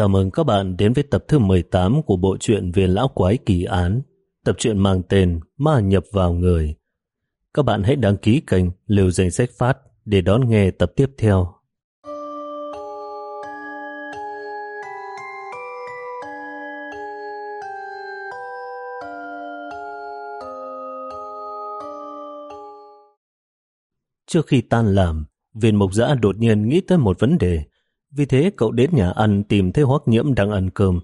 Chào mừng các bạn đến với tập thứ 18 của bộ truyện Viên Lão Quái Kỳ Án. Tập truyện mang tên Ma Nhập Vào Người. Các bạn hãy đăng ký kênh Liều Danh Sách Phát để đón nghe tập tiếp theo. Trước khi tan làm, viên mục giã đột nhiên nghĩ tới một vấn đề. Vì thế cậu đến nhà ăn tìm thấy hoắc nhiễm đang ăn cơm.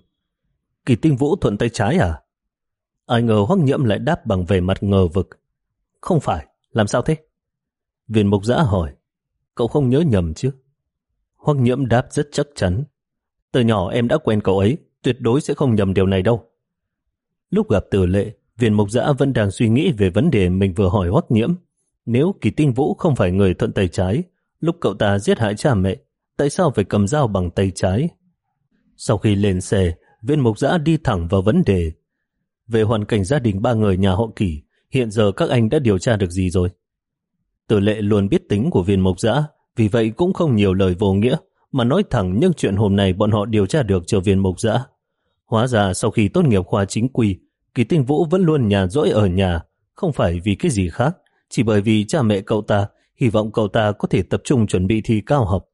Kỳ tinh vũ thuận tay trái à? Ai ngờ hoắc nhiễm lại đáp bằng vẻ mặt ngờ vực. Không phải, làm sao thế? Viên mục giã hỏi. Cậu không nhớ nhầm chứ? Hoắc nhiễm đáp rất chắc chắn. Từ nhỏ em đã quen cậu ấy, tuyệt đối sẽ không nhầm điều này đâu. Lúc gặp tử lệ, viên mục giã vẫn đang suy nghĩ về vấn đề mình vừa hỏi hoắc nhiễm. Nếu kỳ tinh vũ không phải người thuận tay trái, lúc cậu ta giết hại cha mẹ, tại sao phải cầm dao bằng tay trái? Sau khi lên xe, viên mục giã đi thẳng vào vấn đề. Về hoàn cảnh gia đình ba người nhà họ kỷ, hiện giờ các anh đã điều tra được gì rồi? Tử lệ luôn biết tính của viên mục giã, vì vậy cũng không nhiều lời vô nghĩa, mà nói thẳng những chuyện hôm nay bọn họ điều tra được cho viên mục giã. Hóa ra sau khi tốt nghiệp khoa chính quy, kỳ tinh vũ vẫn luôn nhà dỗi ở nhà, không phải vì cái gì khác, chỉ bởi vì cha mẹ cậu ta hy vọng cậu ta có thể tập trung chuẩn bị thi cao học.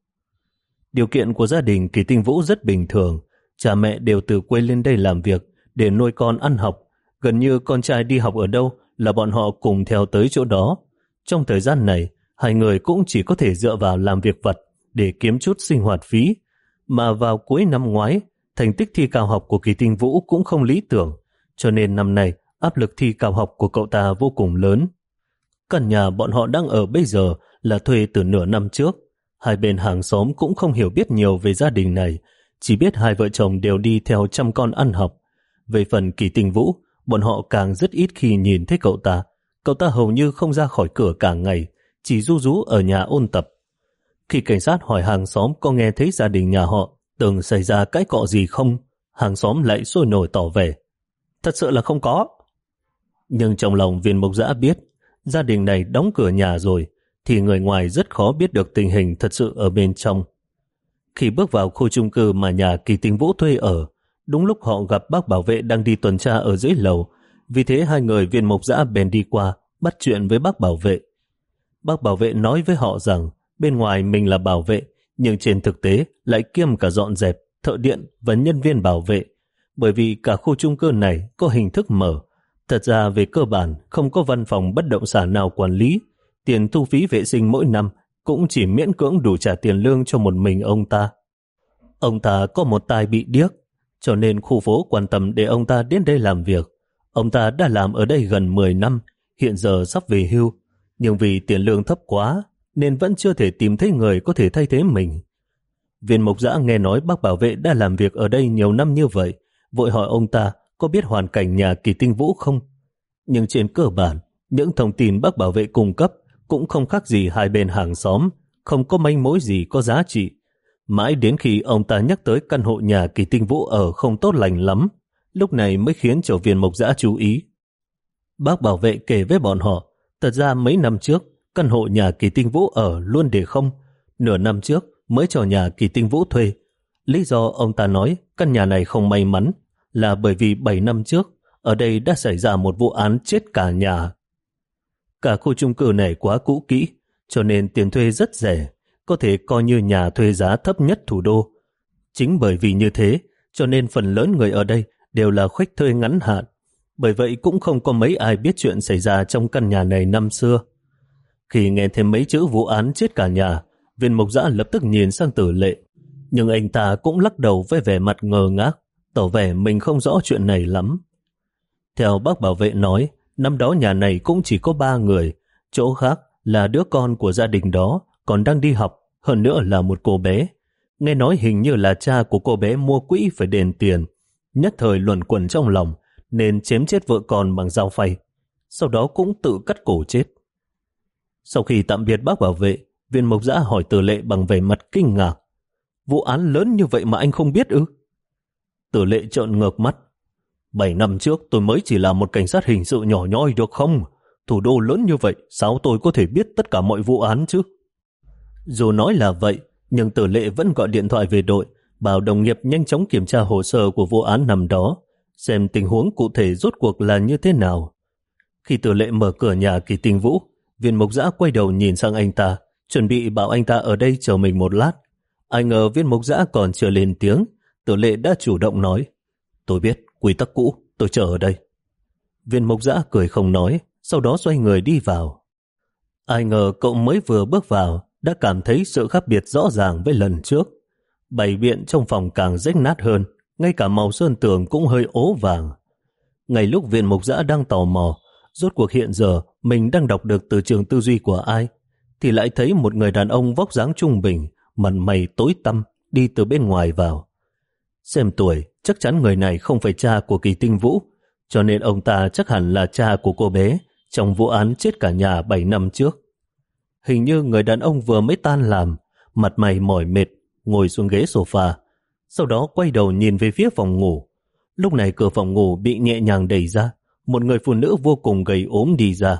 Điều kiện của gia đình Kỳ Tinh Vũ rất bình thường, cha mẹ đều từ quê lên đây làm việc để nuôi con ăn học, gần như con trai đi học ở đâu là bọn họ cùng theo tới chỗ đó. Trong thời gian này, hai người cũng chỉ có thể dựa vào làm việc vật để kiếm chút sinh hoạt phí, mà vào cuối năm ngoái, thành tích thi cao học của Kỳ Tinh Vũ cũng không lý tưởng, cho nên năm nay áp lực thi cao học của cậu ta vô cùng lớn. Căn nhà bọn họ đang ở bây giờ là thuê từ nửa năm trước. Hai bên hàng xóm cũng không hiểu biết nhiều về gia đình này, chỉ biết hai vợ chồng đều đi theo chăm con ăn học. Về phần kỳ tình vũ, bọn họ càng rất ít khi nhìn thấy cậu ta. Cậu ta hầu như không ra khỏi cửa cả ngày, chỉ du rú ở nhà ôn tập. Khi cảnh sát hỏi hàng xóm có nghe thấy gia đình nhà họ từng xảy ra cái cọ gì không, hàng xóm lại sôi nổi tỏ vẻ. Thật sự là không có. Nhưng trong lòng viên mộc giã biết gia đình này đóng cửa nhà rồi, thì người ngoài rất khó biết được tình hình thật sự ở bên trong. Khi bước vào khu chung cư mà nhà kỳ tinh vũ thuê ở, đúng lúc họ gặp bác bảo vệ đang đi tuần tra ở dưới lầu, vì thế hai người viên mộc dã bèn đi qua, bắt chuyện với bác bảo vệ. Bác bảo vệ nói với họ rằng bên ngoài mình là bảo vệ, nhưng trên thực tế lại kiêm cả dọn dẹp, thợ điện và nhân viên bảo vệ, bởi vì cả khu chung cư này có hình thức mở, Thật ra về cơ bản không có văn phòng bất động sản nào quản lý, tiền thu phí vệ sinh mỗi năm cũng chỉ miễn cưỡng đủ trả tiền lương cho một mình ông ta. Ông ta có một tai bị điếc, cho nên khu phố quan tâm để ông ta đến đây làm việc. Ông ta đã làm ở đây gần 10 năm, hiện giờ sắp về hưu, nhưng vì tiền lương thấp quá nên vẫn chưa thể tìm thấy người có thể thay thế mình. Viên mục giã nghe nói bác bảo vệ đã làm việc ở đây nhiều năm như vậy, vội hỏi ông ta có biết hoàn cảnh nhà kỳ tinh vũ không? Nhưng trên cơ bản, những thông tin bác bảo vệ cung cấp cũng không khác gì hai bên hàng xóm, không có manh mối gì có giá trị. Mãi đến khi ông ta nhắc tới căn hộ nhà kỳ tinh vũ ở không tốt lành lắm, lúc này mới khiến chủ viên mộc giã chú ý. Bác bảo vệ kể với bọn họ, thật ra mấy năm trước, căn hộ nhà kỳ tinh vũ ở luôn để không. Nửa năm trước mới cho nhà kỳ tinh vũ thuê. Lý do ông ta nói căn nhà này không may mắn là bởi vì 7 năm trước ở đây đã xảy ra một vụ án chết cả nhà. Cả khu chung cư này quá cũ kỹ, cho nên tiền thuê rất rẻ, có thể coi như nhà thuê giá thấp nhất thủ đô. Chính bởi vì như thế, cho nên phần lớn người ở đây đều là khách thuê ngắn hạn. Bởi vậy cũng không có mấy ai biết chuyện xảy ra trong căn nhà này năm xưa. Khi nghe thêm mấy chữ vụ án chết cả nhà, viên mộc giã lập tức nhìn sang tử lệ. Nhưng anh ta cũng lắc đầu với vẻ mặt ngờ ngác tỏ vẻ mình không rõ chuyện này lắm. Theo bác bảo vệ nói, năm đó nhà này cũng chỉ có ba người, chỗ khác là đứa con của gia đình đó còn đang đi học, hơn nữa là một cô bé. Nghe nói hình như là cha của cô bé mua quỹ phải đền tiền, nhất thời luẩn quẩn trong lòng nên chém chết vợ con bằng dao phay, sau đó cũng tự cắt cổ chết. Sau khi tạm biệt bác bảo vệ, viên mộc giã hỏi tử lệ bằng vẻ mặt kinh ngạc. Vụ án lớn như vậy mà anh không biết ư? Tử lệ trợn ngược mắt. Bảy năm trước tôi mới chỉ là một cảnh sát hình sự nhỏ nhoi được không? Thủ đô lớn như vậy, sao tôi có thể biết tất cả mọi vụ án chứ? Dù nói là vậy, nhưng tử lệ vẫn gọi điện thoại về đội, bảo đồng nghiệp nhanh chóng kiểm tra hồ sơ của vụ án nằm đó, xem tình huống cụ thể rốt cuộc là như thế nào. Khi tử lệ mở cửa nhà kỳ tinh vũ, viên mộc giã quay đầu nhìn sang anh ta, chuẩn bị bảo anh ta ở đây chờ mình một lát. Ai ngờ viên mộc giã còn chưa lên tiếng, tử lệ đã chủ động nói. Tôi biết, quy tắc cũ, tôi chờ ở đây. Viên Mộc giã cười không nói, sau đó xoay người đi vào. Ai ngờ cậu mới vừa bước vào, đã cảm thấy sự khác biệt rõ ràng với lần trước. Bày biện trong phòng càng rách nát hơn, ngay cả màu sơn tường cũng hơi ố vàng. Ngay lúc viên mục giã đang tò mò, rốt cuộc hiện giờ mình đang đọc được từ trường tư duy của ai, thì lại thấy một người đàn ông vóc dáng trung bình, mặt mày tối tăm, đi từ bên ngoài vào. Xem tuổi, chắc chắn người này không phải cha của kỳ tinh vũ, cho nên ông ta chắc hẳn là cha của cô bé trong vụ án chết cả nhà 7 năm trước. Hình như người đàn ông vừa mới tan làm, mặt mày mỏi mệt, ngồi xuống ghế sofa, sau đó quay đầu nhìn về phía phòng ngủ. Lúc này cửa phòng ngủ bị nhẹ nhàng đẩy ra, một người phụ nữ vô cùng gầy ốm đi ra.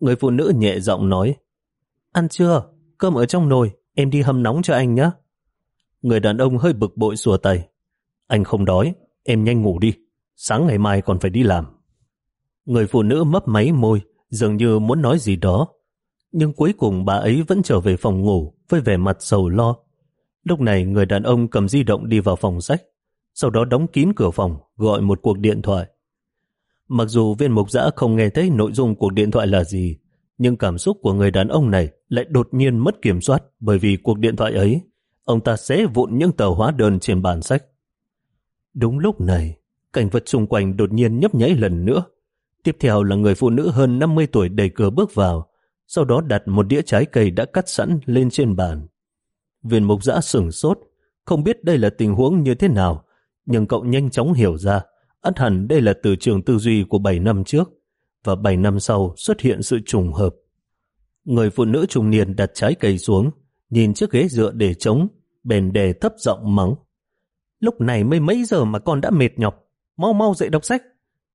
Người phụ nữ nhẹ giọng nói, Ăn chưa? Cơm ở trong nồi, em đi hâm nóng cho anh nhé. Người đàn ông hơi bực bội xùa tay. Anh không đói, em nhanh ngủ đi, sáng ngày mai còn phải đi làm. Người phụ nữ mấp máy môi, dường như muốn nói gì đó. Nhưng cuối cùng bà ấy vẫn trở về phòng ngủ với vẻ mặt sầu lo. Lúc này người đàn ông cầm di động đi vào phòng sách, sau đó đóng kín cửa phòng, gọi một cuộc điện thoại. Mặc dù viên mục giã không nghe thấy nội dung cuộc điện thoại là gì, nhưng cảm xúc của người đàn ông này lại đột nhiên mất kiểm soát bởi vì cuộc điện thoại ấy, ông ta xé vụn những tờ hóa đơn trên bàn sách. Đúng lúc này, cảnh vật xung quanh đột nhiên nhấp nháy lần nữa. Tiếp theo là người phụ nữ hơn 50 tuổi đẩy cửa bước vào, sau đó đặt một đĩa trái cây đã cắt sẵn lên trên bàn. Viên mục giã sửng sốt, không biết đây là tình huống như thế nào, nhưng cậu nhanh chóng hiểu ra, ắt hẳn đây là từ trường tư duy của 7 năm trước, và 7 năm sau xuất hiện sự trùng hợp. Người phụ nữ trung niên đặt trái cây xuống, nhìn chiếc ghế dựa để trống, bền đề thấp giọng mắng. Lúc này mới mấy giờ mà con đã mệt nhọc, mau mau dậy đọc sách.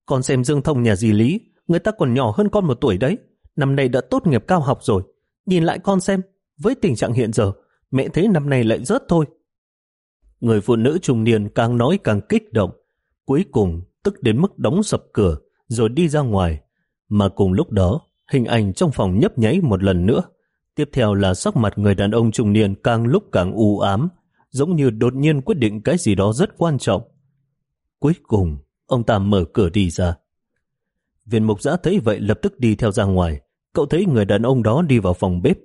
Con xem Dương Thông nhà dì Lý, người ta còn nhỏ hơn con một tuổi đấy, năm nay đã tốt nghiệp cao học rồi. Nhìn lại con xem, với tình trạng hiện giờ, mẹ thấy năm nay lại rớt thôi. Người phụ nữ trung niên càng nói càng kích động, cuối cùng tức đến mức đóng sập cửa, rồi đi ra ngoài. Mà cùng lúc đó, hình ảnh trong phòng nhấp nháy một lần nữa. Tiếp theo là sắc mặt người đàn ông trung niên càng lúc càng u ám, giống như đột nhiên quyết định cái gì đó rất quan trọng. Cuối cùng, ông ta mở cửa đi ra. Viên mục giã thấy vậy lập tức đi theo ra ngoài. Cậu thấy người đàn ông đó đi vào phòng bếp.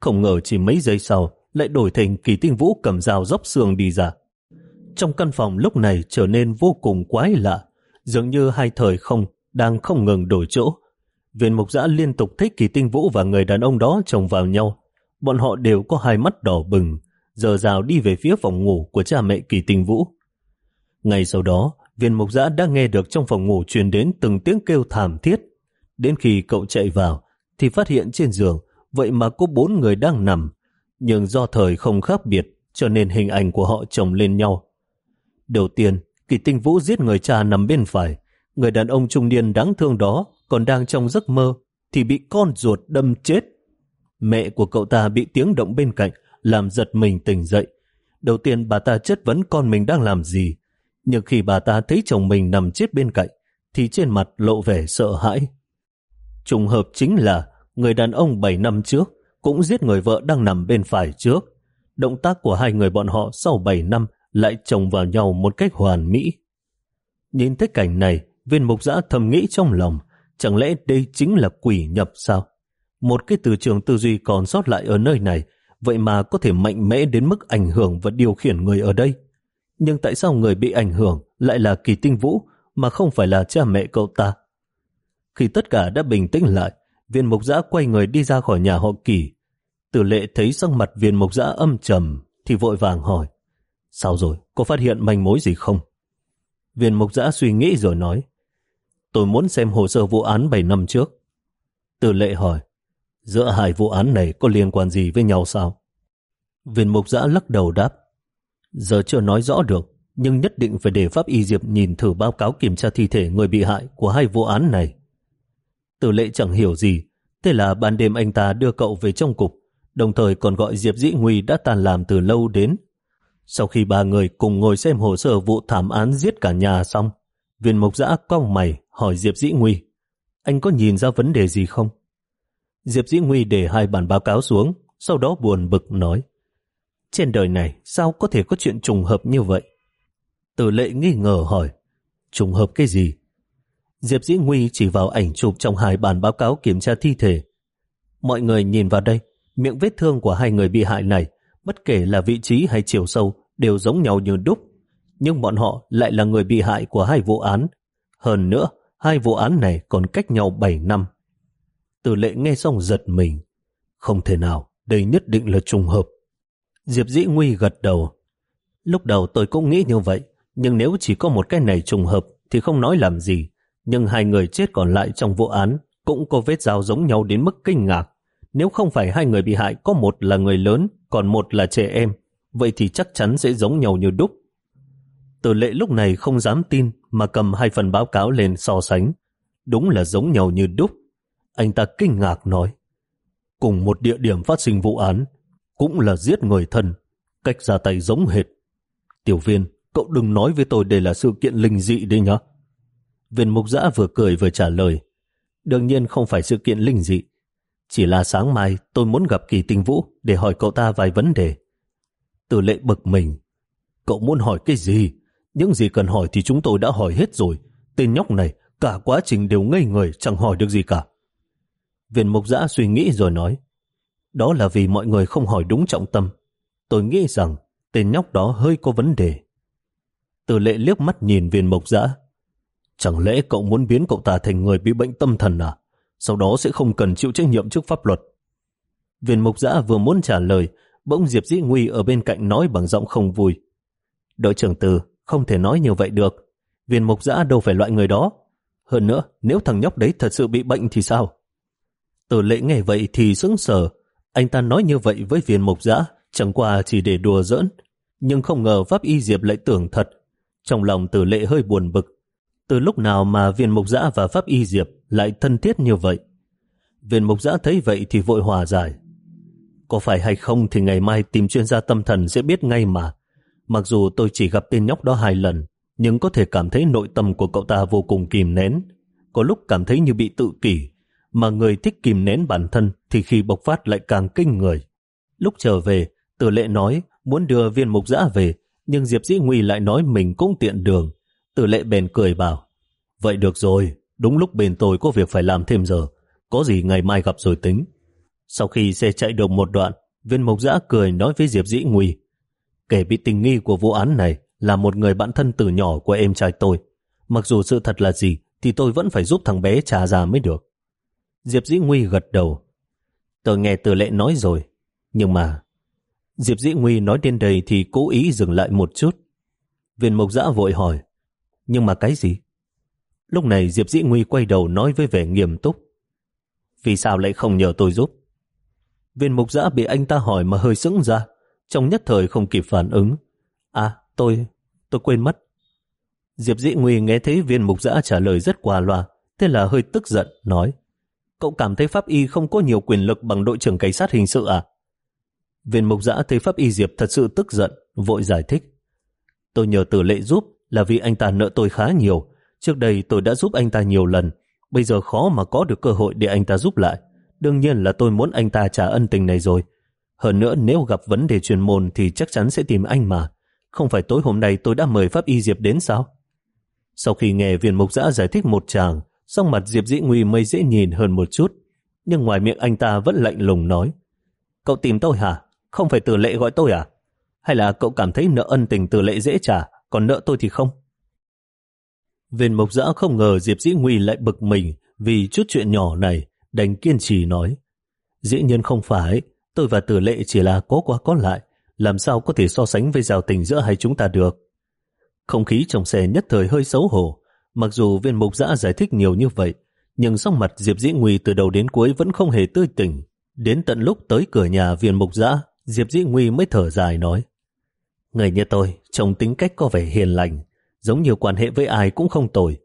Không ngờ chỉ mấy giây sau, lại đổi thành kỳ tinh vũ cầm dao dốc xương đi ra. Trong căn phòng lúc này trở nên vô cùng quái lạ, dường như hai thời không đang không ngừng đổi chỗ. Viên mục giã liên tục thích kỳ tinh vũ và người đàn ông đó chồng vào nhau. Bọn họ đều có hai mắt đỏ bừng, giờ rào đi về phía phòng ngủ của cha mẹ kỳ tinh vũ. Ngay sau đó, viên mục giã đã nghe được trong phòng ngủ truyền đến từng tiếng kêu thảm thiết. Đến khi cậu chạy vào, thì phát hiện trên giường, vậy mà có bốn người đang nằm. Nhưng do thời không khác biệt, cho nên hình ảnh của họ chồng lên nhau. Đầu tiên, kỳ tinh vũ giết người cha nằm bên phải. Người đàn ông trung niên đáng thương đó còn đang trong giấc mơ, thì bị con ruột đâm chết. Mẹ của cậu ta bị tiếng động bên cạnh, làm giật mình tỉnh dậy. Đầu tiên bà ta chất vấn con mình đang làm gì, nhưng khi bà ta thấy chồng mình nằm chết bên cạnh, thì trên mặt lộ vẻ sợ hãi. Trùng hợp chính là người đàn ông 7 năm trước cũng giết người vợ đang nằm bên phải trước. Động tác của hai người bọn họ sau 7 năm lại chồng vào nhau một cách hoàn mỹ. Nhìn thấy cảnh này, viên mục giã thầm nghĩ trong lòng, chẳng lẽ đây chính là quỷ nhập sao? Một cái từ trường tư duy còn sót lại ở nơi này, vậy mà có thể mạnh mẽ đến mức ảnh hưởng và điều khiển người ở đây. Nhưng tại sao người bị ảnh hưởng lại là kỳ tinh vũ mà không phải là cha mẹ cậu ta? Khi tất cả đã bình tĩnh lại, viên mục giã quay người đi ra khỏi nhà họ kỳ. Tử lệ thấy sắc mặt viên mục giã âm trầm thì vội vàng hỏi Sao rồi, có phát hiện manh mối gì không? Viên mục giã suy nghĩ rồi nói Tôi muốn xem hồ sơ vụ án 7 năm trước. từ lệ hỏi Giữa hai vụ án này có liên quan gì với nhau sao? Viên mục giã lắc đầu đáp Giờ chưa nói rõ được, nhưng nhất định phải để Pháp Y Diệp nhìn thử báo cáo kiểm tra thi thể người bị hại của hai vụ án này. từ lệ chẳng hiểu gì, thế là ban đêm anh ta đưa cậu về trong cục, đồng thời còn gọi Diệp Dĩ Nguy đã tàn làm từ lâu đến. Sau khi ba người cùng ngồi xem hồ sơ vụ thảm án giết cả nhà xong, viên mục giã cau mày hỏi Diệp Dĩ Nguy, anh có nhìn ra vấn đề gì không? Diệp Dĩ Nguy để hai bản báo cáo xuống, sau đó buồn bực nói, trên đời này sao có thể có chuyện trùng hợp như vậy? Tử lệ nghi ngờ hỏi, trùng hợp cái gì? Diệp Dĩ Nguy chỉ vào ảnh chụp trong hai bản báo cáo kiểm tra thi thể. Mọi người nhìn vào đây, miệng vết thương của hai người bị hại này, bất kể là vị trí hay chiều sâu, đều giống nhau như đúc. Nhưng bọn họ lại là người bị hại của hai vụ án. Hơn nữa, hai vụ án này còn cách nhau 7 năm. Từ lệ nghe xong giật mình. Không thể nào, đây nhất định là trùng hợp. Diệp Dĩ Nguy gật đầu. Lúc đầu tôi cũng nghĩ như vậy, nhưng nếu chỉ có một cái này trùng hợp thì không nói làm gì. Nhưng hai người chết còn lại trong vụ án cũng có vết dao giống nhau đến mức kinh ngạc. Nếu không phải hai người bị hại có một là người lớn, còn một là trẻ em, vậy thì chắc chắn sẽ giống nhau như đúc. Tử lệ lúc này không dám tin mà cầm hai phần báo cáo lên so sánh. Đúng là giống nhau như đúc. Anh ta kinh ngạc nói. Cùng một địa điểm phát sinh vụ án, cũng là giết người thân, cách ra tay giống hệt. Tiểu viên, cậu đừng nói với tôi đây là sự kiện linh dị đi nhá. Viên mục giã vừa cười vừa trả lời. Đương nhiên không phải sự kiện linh dị. Chỉ là sáng mai tôi muốn gặp kỳ tinh vũ để hỏi cậu ta vài vấn đề. Từ lệ bực mình. Cậu muốn hỏi cái gì? Những gì cần hỏi thì chúng tôi đã hỏi hết rồi. Tên nhóc này, cả quá trình đều ngây người, chẳng hỏi được gì cả. Viên mục giã suy nghĩ rồi nói. Đó là vì mọi người không hỏi đúng trọng tâm. Tôi nghĩ rằng tên nhóc đó hơi có vấn đề. Từ lệ liếc mắt nhìn viên mộc giã. Chẳng lẽ cậu muốn biến cậu ta thành người bị bệnh tâm thần à? Sau đó sẽ không cần chịu trách nhiệm trước pháp luật. Viên mộc giã vừa muốn trả lời, bỗng Diệp Dĩ Nguy ở bên cạnh nói bằng giọng không vui. Đội trưởng Từ, không thể nói như vậy được. Viên mục giã đâu phải loại người đó. Hơn nữa, nếu thằng nhóc đấy thật sự bị bệnh thì sao? Tử lệ nghe vậy thì sững sờ. Anh ta nói như vậy với viên mục giã, chẳng qua chỉ để đùa giỡn. Nhưng không ngờ pháp y Diệp lại tưởng thật. Trong lòng tử lệ hơi buồn bực. Từ lúc nào mà viên mục giã và pháp y Diệp lại thân thiết như vậy? Viên mục giã thấy vậy thì vội hòa giải. Có phải hay không thì ngày mai tìm chuyên gia tâm thần sẽ biết ngay mà. Mặc dù tôi chỉ gặp tên nhóc đó hai lần, nhưng có thể cảm thấy nội tâm của cậu ta vô cùng kìm nén. Có lúc cảm thấy như bị tự kỷ, mà người thích kìm nén bản thân thì khi bộc phát lại càng kinh người. Lúc trở về, tử lệ nói muốn đưa viên mục giã về, nhưng Diệp Dĩ Nguy lại nói mình cũng tiện đường. Tử lệ bèn cười bảo, vậy được rồi, đúng lúc bên tôi có việc phải làm thêm giờ, có gì ngày mai gặp rồi tính. Sau khi xe chạy được một đoạn, viên mục giã cười nói với Diệp Dĩ Nguy, kẻ bị tình nghi của vụ án này là một người bạn thân từ nhỏ của em trai tôi. Mặc dù sự thật là gì, thì tôi vẫn phải giúp thằng bé trả ra mới được. Diệp Dĩ Nguy gật đầu. Tôi nghe từ lệ nói rồi, nhưng mà... Diệp Dĩ Nguy nói đến đây thì cố ý dừng lại một chút. Viên mộc Dã vội hỏi, nhưng mà cái gì? Lúc này Diệp Dĩ Nguy quay đầu nói với vẻ nghiêm túc. Vì sao lại không nhờ tôi giúp? Viên mục giã bị anh ta hỏi mà hơi sững ra, trong nhất thời không kịp phản ứng. À, tôi, tôi quên mất. Diệp Dĩ Nguy nghe thấy viên mục giã trả lời rất quà loa, thế là hơi tức giận, nói Cậu cảm thấy Pháp Y không có nhiều quyền lực bằng đội trưởng cảnh sát hình sự à? Viên mục giã thấy Pháp Y Diệp thật sự tức giận, vội giải thích. Tôi nhờ tử lệ giúp là vì anh ta nợ tôi khá nhiều. Trước đây tôi đã giúp anh ta nhiều lần, bây giờ khó mà có được cơ hội để anh ta giúp lại. Đương nhiên là tôi muốn anh ta trả ân tình này rồi. Hơn nữa nếu gặp vấn đề chuyên môn thì chắc chắn sẽ tìm anh mà. Không phải tối hôm nay tôi đã mời Pháp Y Diệp đến sao? Sau khi nghe viên mục giã giải thích một chàng, song mặt Diệp Dĩ Nguy mới dễ nhìn hơn một chút. Nhưng ngoài miệng anh ta vẫn lạnh lùng nói. Cậu tìm tôi hả? Không phải từ lệ gọi tôi à? Hay là cậu cảm thấy nợ ân tình từ lệ dễ trả, còn nợ tôi thì không? Viên mộc giã không ngờ Diệp Dĩ Nguy lại bực mình vì chút chuyện nhỏ này, đành kiên trì nói. Dĩ nhiên không phải, tôi và tử lệ chỉ là có quá có lại, làm sao có thể so sánh với giao tình giữa hai chúng ta được. Không khí trong xe nhất thời hơi xấu hổ, mặc dù viên mục giã giải thích nhiều như vậy, nhưng sắc mặt Diệp Dĩ Nguy từ đầu đến cuối vẫn không hề tươi tỉnh. Đến tận lúc tới cửa nhà viên mục giã, Diệp Dĩ Nguy mới thở dài nói Người như tôi, trông tính cách có vẻ hiền lành, giống như quan hệ với ai cũng không tồi.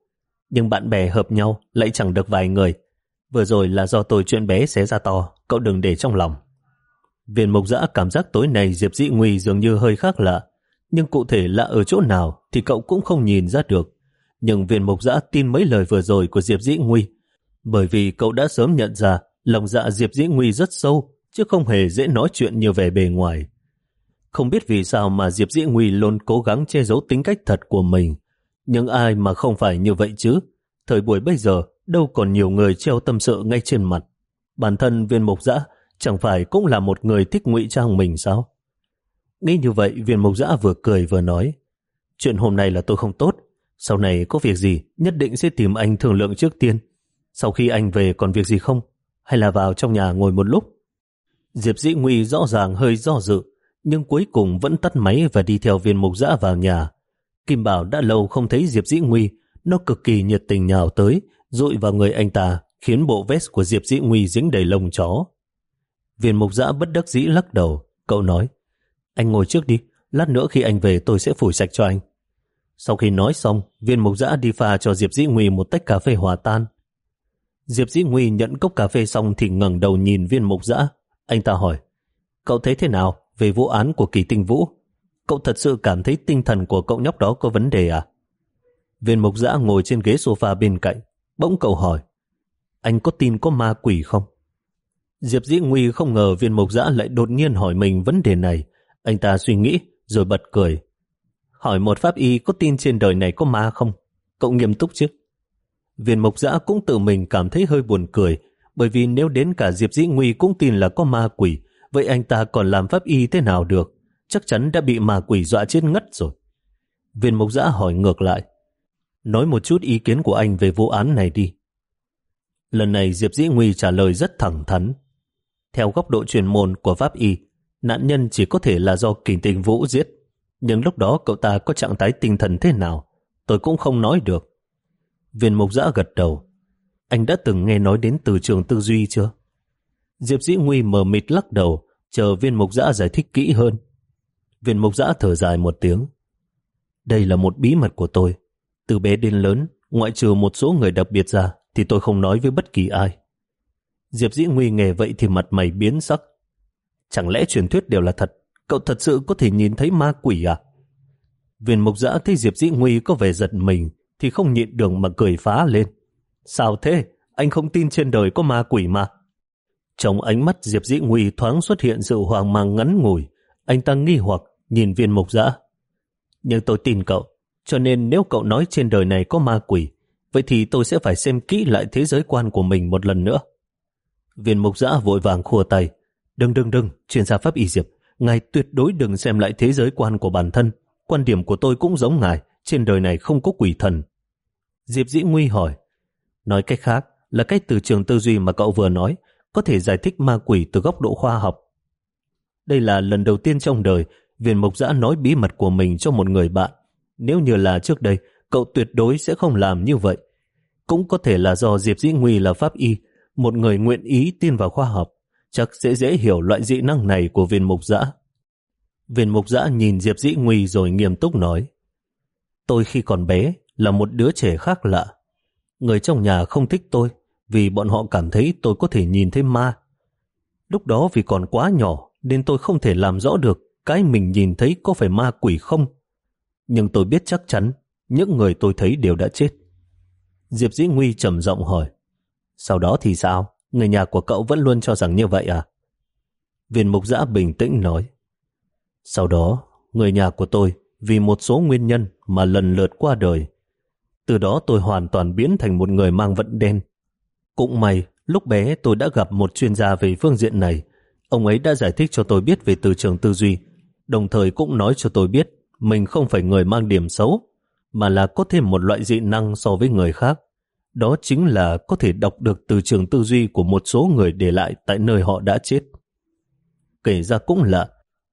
Nhưng bạn bè hợp nhau lại chẳng được vài người. Vừa rồi là do tôi chuyện bé xé ra to, cậu đừng để trong lòng. Viên Mộc giã cảm giác tối nay Diệp Dĩ Nguy dường như hơi khác lạ. nhưng cụ thể lạ ở chỗ nào thì cậu cũng không nhìn ra được. Nhưng viên Mộc giã tin mấy lời vừa rồi của Diệp Dĩ Nguy, bởi vì cậu đã sớm nhận ra lòng dạ Diệp Dĩ Nguy rất sâu, chứ không hề dễ nói chuyện như vẻ bề ngoài. Không biết vì sao mà Diệp Dĩ Nguy luôn cố gắng che giấu tính cách thật của mình. Nhưng ai mà không phải như vậy chứ? Thời buổi bây giờ, đâu còn nhiều người treo tâm sự ngay trên mặt. Bản thân viên mục giã chẳng phải cũng là một người thích ngụy trang mình sao? Nghĩ như vậy, viên mục giã vừa cười vừa nói. Chuyện hôm nay là tôi không tốt. Sau này có việc gì, nhất định sẽ tìm anh thương lượng trước tiên. Sau khi anh về còn việc gì không? Hay là vào trong nhà ngồi một lúc? Diệp Dĩ Nguy rõ ràng hơi do dự, nhưng cuối cùng vẫn tắt máy và đi theo viên mục dã vào nhà. Kim Bảo đã lâu không thấy Diệp Dĩ Nguy, nó cực kỳ nhiệt tình nhào tới, rụi vào người anh ta, khiến bộ vest của Diệp Dĩ Nguy dính đầy lông chó. Viên mục giã bất đắc dĩ lắc đầu, cậu nói, anh ngồi trước đi, lát nữa khi anh về tôi sẽ phủi sạch cho anh. Sau khi nói xong, viên mục giã đi pha cho Diệp Dĩ Nguy một tách cà phê hòa tan. Diệp Dĩ Nguy nhận cốc cà phê xong thì ngẩng đầu nhìn viên mục giã. Anh ta hỏi, cậu thấy thế nào về vụ án của kỳ tinh vũ? Cậu thật sự cảm thấy tinh thần của cậu nhóc đó có vấn đề à? Viên mục giã ngồi trên ghế sofa bên cạnh, bỗng cậu hỏi, anh có tin có ma quỷ không? Diệp Dĩ Nguy không ngờ viên mục giã lại đột nhiên hỏi mình vấn đề này. Anh ta suy nghĩ rồi bật cười. Hỏi một pháp y có tin trên đời này có ma không? Cậu nghiêm túc chứ? Viên mộc giã cũng tự mình cảm thấy hơi buồn cười, bởi vì nếu đến cả Diệp Dĩ Nguy cũng tin là có ma quỷ, vậy anh ta còn làm pháp y thế nào được? Chắc chắn đã bị ma quỷ dọa chết ngất rồi. Viên mộc giã hỏi ngược lại. Nói một chút ý kiến của anh về vụ án này đi. Lần này Diệp Dĩ Nguy trả lời rất thẳng thắn. Theo góc độ truyền môn của pháp y, nạn nhân chỉ có thể là do kỳ tình vũ giết. Nhưng lúc đó cậu ta có trạng thái tinh thần thế nào, tôi cũng không nói được. Viên mục giã gật đầu. Anh đã từng nghe nói đến từ trường tư duy chưa? Diệp Dĩ Nguy mờ mịt lắc đầu, chờ viên mục giã giải thích kỹ hơn. Viên mục giã thở dài một tiếng. Đây là một bí mật của tôi. Từ bé đến lớn, ngoại trừ một số người đặc biệt ra, thì tôi không nói với bất kỳ ai. Diệp Dĩ Nguy nghề vậy thì mặt mày biến sắc. Chẳng lẽ truyền thuyết đều là thật? Cậu thật sự có thể nhìn thấy ma quỷ à? Viên mục giã thấy Diệp Dĩ Nguy có vẻ giật mình, thì không nhịn được mà cười phá lên. Sao thế? Anh không tin trên đời có ma quỷ mà. Trong ánh mắt Diệp Dĩ Nguy thoáng xuất hiện sự hoang mang ngắn ngủi. Anh ta nghi hoặc nhìn viên mục giã. Nhưng tôi tin cậu, cho nên nếu cậu nói trên đời này có ma quỷ, vậy thì tôi sẽ phải xem kỹ lại thế giới quan của mình một lần nữa. Viên mục giã vội vàng khua tay. Đừng đừng đừng, chuyên gia pháp y Diệp, ngài tuyệt đối đừng xem lại thế giới quan của bản thân. Quan điểm của tôi cũng giống ngài, trên đời này không có quỷ thần. Diệp Dĩ Nguy hỏi, nói cách khác là cách từ trường tư duy mà cậu vừa nói có thể giải thích ma quỷ từ góc độ khoa học. Đây là lần đầu tiên trong đời viên mộc giã nói bí mật của mình cho một người bạn. Nếu như là trước đây, cậu tuyệt đối sẽ không làm như vậy. Cũng có thể là do Diệp Dĩ Nguy là pháp y, một người nguyện ý tin vào khoa học, chắc sẽ dễ hiểu loại dị năng này của viên mục dã. Viên mục dã nhìn Diệp Dĩ Nguy rồi nghiêm túc nói, Tôi khi còn bé là một đứa trẻ khác lạ. Người trong nhà không thích tôi vì bọn họ cảm thấy tôi có thể nhìn thấy ma. Lúc đó vì còn quá nhỏ nên tôi không thể làm rõ được cái mình nhìn thấy có phải ma quỷ không. Nhưng tôi biết chắc chắn những người tôi thấy đều đã chết. Diệp Dĩ Nguy trầm giọng hỏi sau đó thì sao? Người nhà của cậu vẫn luôn cho rằng như vậy à? Viên mục giã bình tĩnh nói Sau đó, người nhà của tôi vì một số nguyên nhân mà lần lượt qua đời. Từ đó tôi hoàn toàn biến thành một người mang vận đen. Cũng may, lúc bé tôi đã gặp một chuyên gia về phương diện này. Ông ấy đã giải thích cho tôi biết về từ trường tư duy, đồng thời cũng nói cho tôi biết mình không phải người mang điểm xấu, mà là có thêm một loại dị năng so với người khác. Đó chính là có thể đọc được từ trường tư duy của một số người để lại tại nơi họ đã chết. Kể ra cũng lạ,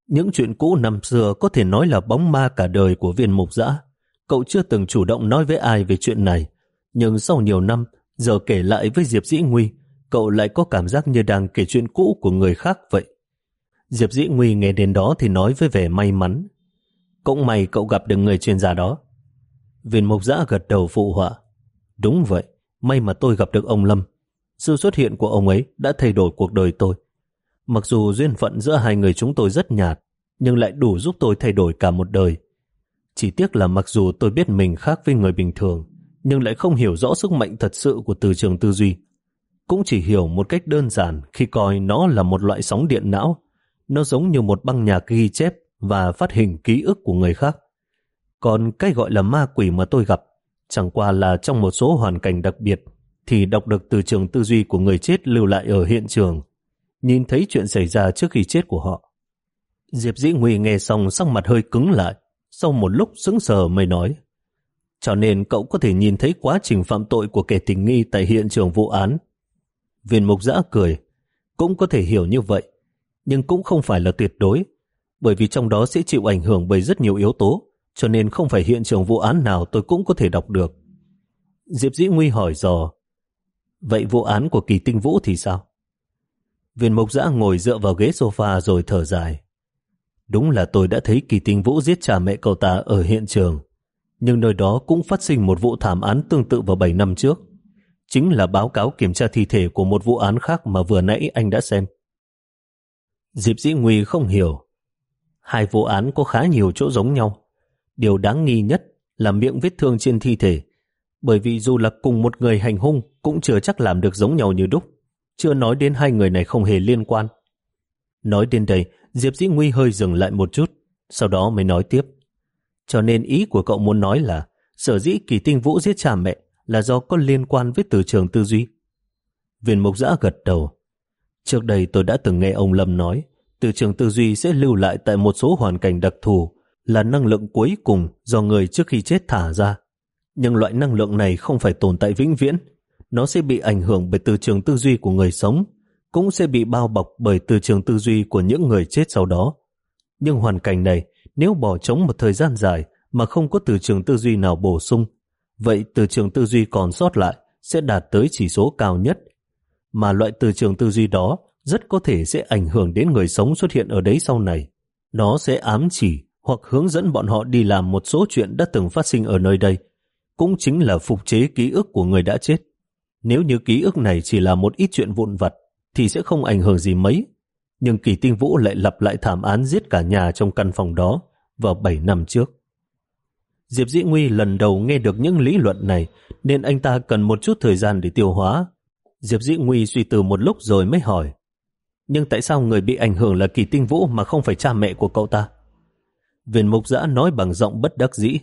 những chuyện cũ năm xưa có thể nói là bóng ma cả đời của viên mục giã. Cậu chưa từng chủ động nói với ai về chuyện này. Nhưng sau nhiều năm, giờ kể lại với Diệp Dĩ Nguy, cậu lại có cảm giác như đang kể chuyện cũ của người khác vậy. Diệp Dĩ Nguy nghe đến đó thì nói với vẻ may mắn. Cũng may cậu gặp được người chuyên gia đó. Viên mục giã gật đầu phụ họa. Đúng vậy, may mà tôi gặp được ông Lâm. Sự xuất hiện của ông ấy đã thay đổi cuộc đời tôi. Mặc dù duyên phận giữa hai người chúng tôi rất nhạt, nhưng lại đủ giúp tôi thay đổi cả một đời. Chỉ tiếc là mặc dù tôi biết mình khác với người bình thường, nhưng lại không hiểu rõ sức mạnh thật sự của từ trường tư duy. Cũng chỉ hiểu một cách đơn giản khi coi nó là một loại sóng điện não. Nó giống như một băng nhạc ghi chép và phát hình ký ức của người khác. Còn cái gọi là ma quỷ mà tôi gặp, chẳng qua là trong một số hoàn cảnh đặc biệt, thì đọc được từ trường tư duy của người chết lưu lại ở hiện trường, nhìn thấy chuyện xảy ra trước khi chết của họ. Diệp Dĩ Nguy nghe xong sắc mặt hơi cứng lại, sau một lúc sững sờ mới nói. Cho nên cậu có thể nhìn thấy quá trình phạm tội của kẻ tình nghi tại hiện trường vụ án. Viên mục giã cười, cũng có thể hiểu như vậy, nhưng cũng không phải là tuyệt đối, bởi vì trong đó sẽ chịu ảnh hưởng bởi rất nhiều yếu tố, cho nên không phải hiện trường vụ án nào tôi cũng có thể đọc được. Diệp Dĩ Nguy hỏi dò, vậy vụ án của kỳ tinh vũ thì sao? Viên Mộc giã ngồi dựa vào ghế sofa rồi thở dài. Đúng là tôi đã thấy kỳ tinh vũ giết cha mẹ cậu ta ở hiện trường, nhưng nơi đó cũng phát sinh một vụ thảm án tương tự vào 7 năm trước. Chính là báo cáo kiểm tra thi thể của một vụ án khác mà vừa nãy anh đã xem. Diệp Dĩ Nguy không hiểu. Hai vụ án có khá nhiều chỗ giống nhau. Điều đáng nghi nhất là miệng vết thương trên thi thể, bởi vì dù là cùng một người hành hung cũng chưa chắc làm được giống nhau như đúc. Chưa nói đến hai người này không hề liên quan. Nói đến đây, Diệp Dĩ Nguy hơi dừng lại một chút, sau đó mới nói tiếp. Cho nên ý của cậu muốn nói là sở dĩ kỳ tinh vũ giết cha mẹ là do có liên quan với từ trường tư duy. Viên mục giã gật đầu. Trước đây tôi đã từng nghe ông Lâm nói từ trường tư duy sẽ lưu lại tại một số hoàn cảnh đặc thù là năng lượng cuối cùng do người trước khi chết thả ra. Nhưng loại năng lượng này không phải tồn tại vĩnh viễn. Nó sẽ bị ảnh hưởng bởi từ trường tư duy của người sống cũng sẽ bị bao bọc bởi từ trường tư duy của những người chết sau đó. Nhưng hoàn cảnh này, nếu bỏ trống một thời gian dài mà không có từ trường tư duy nào bổ sung, vậy từ trường tư duy còn sót lại sẽ đạt tới chỉ số cao nhất. Mà loại từ trường tư duy đó rất có thể sẽ ảnh hưởng đến người sống xuất hiện ở đấy sau này. Nó sẽ ám chỉ hoặc hướng dẫn bọn họ đi làm một số chuyện đã từng phát sinh ở nơi đây, cũng chính là phục chế ký ức của người đã chết. Nếu như ký ức này chỉ là một ít chuyện vụn vặt, thì sẽ không ảnh hưởng gì mấy. Nhưng Kỳ Tinh Vũ lại lặp lại thảm án giết cả nhà trong căn phòng đó vào 7 năm trước. Diệp Dĩ Nguy lần đầu nghe được những lý luận này nên anh ta cần một chút thời gian để tiêu hóa. Diệp Dĩ Nguy suy tư một lúc rồi mới hỏi Nhưng tại sao người bị ảnh hưởng là Kỳ Tinh Vũ mà không phải cha mẹ của cậu ta? Viên mục giã nói bằng giọng bất đắc dĩ.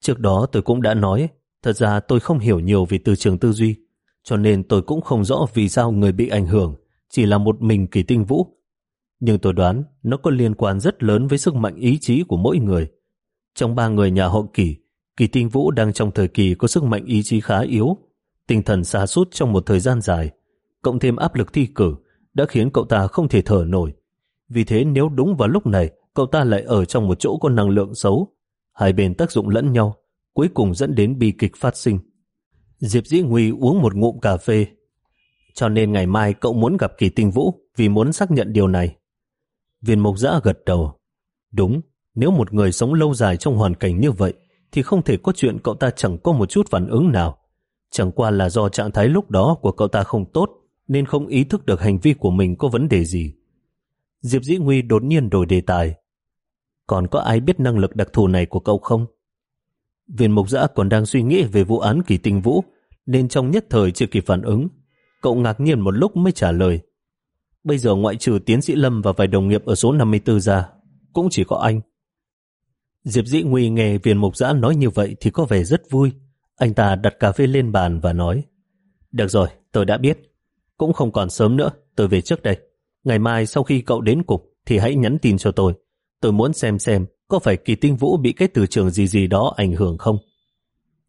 Trước đó tôi cũng đã nói thật ra tôi không hiểu nhiều về từ trường tư duy cho nên tôi cũng không rõ vì sao người bị ảnh hưởng chỉ là một mình kỳ tinh vũ. Nhưng tôi đoán nó có liên quan rất lớn với sức mạnh ý chí của mỗi người. Trong ba người nhà họ kỳ, kỳ tinh vũ đang trong thời kỳ có sức mạnh ý chí khá yếu, tinh thần xa sút trong một thời gian dài, cộng thêm áp lực thi cử đã khiến cậu ta không thể thở nổi. Vì thế nếu đúng vào lúc này cậu ta lại ở trong một chỗ có năng lượng xấu, hai bên tác dụng lẫn nhau, cuối cùng dẫn đến bi kịch phát sinh. Diệp Dĩ Nguy uống một ngụm cà phê. Cho nên ngày mai cậu muốn gặp Kỳ Tinh Vũ vì muốn xác nhận điều này. Viên mộc giã gật đầu. Đúng, nếu một người sống lâu dài trong hoàn cảnh như vậy thì không thể có chuyện cậu ta chẳng có một chút phản ứng nào. Chẳng qua là do trạng thái lúc đó của cậu ta không tốt nên không ý thức được hành vi của mình có vấn đề gì. Diệp Dĩ Nguy đột nhiên đổi đề tài. Còn có ai biết năng lực đặc thù này của cậu không? Viên mục giã còn đang suy nghĩ về vụ án kỳ tinh vũ, nên trong nhất thời chưa kịp phản ứng. Cậu ngạc nhiên một lúc mới trả lời. Bây giờ ngoại trừ tiến sĩ Lâm và vài đồng nghiệp ở số 54 ra, cũng chỉ có anh. Diệp Dĩ Nguy nghe viên mục giã nói như vậy thì có vẻ rất vui. Anh ta đặt cà phê lên bàn và nói Được rồi, tôi đã biết. Cũng không còn sớm nữa, tôi về trước đây. Ngày mai sau khi cậu đến cục thì hãy nhắn tin cho tôi. Tôi muốn xem xem có phải kỳ tinh vũ bị cái từ trường gì gì đó ảnh hưởng không?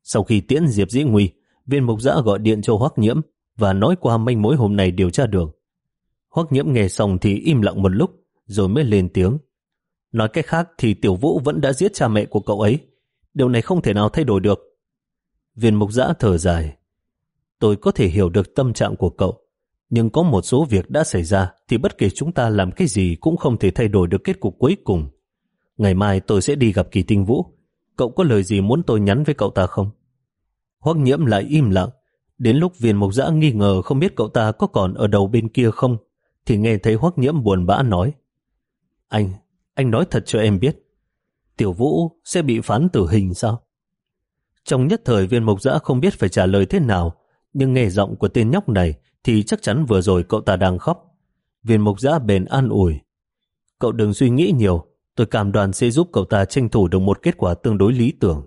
Sau khi tiễn Diệp Dĩ Nguy, viên mục giã gọi điện cho Hoắc Nhiễm và nói qua manh mối hôm nay điều tra được. Hoắc Nhiễm nghe xong thì im lặng một lúc, rồi mới lên tiếng. Nói cách khác thì Tiểu Vũ vẫn đã giết cha mẹ của cậu ấy. Điều này không thể nào thay đổi được. Viên mục giã thở dài. Tôi có thể hiểu được tâm trạng của cậu, nhưng có một số việc đã xảy ra thì bất kể chúng ta làm cái gì cũng không thể thay đổi được kết cục cuối cùng. Ngày mai tôi sẽ đi gặp Kỳ Tinh Vũ. Cậu có lời gì muốn tôi nhắn với cậu ta không? Hoắc nhiễm lại im lặng. Đến lúc viên mộc dã nghi ngờ không biết cậu ta có còn ở đầu bên kia không, thì nghe thấy Hoắc nhiễm buồn bã nói. Anh, anh nói thật cho em biết. Tiểu Vũ sẽ bị phán tử hình sao? Trong nhất thời viên mục giã không biết phải trả lời thế nào, nhưng nghe giọng của tên nhóc này thì chắc chắn vừa rồi cậu ta đang khóc. Viên mục giã bền an ủi. Cậu đừng suy nghĩ nhiều, tôi cảm đoàn sẽ giúp cậu ta tranh thủ được một kết quả tương đối lý tưởng.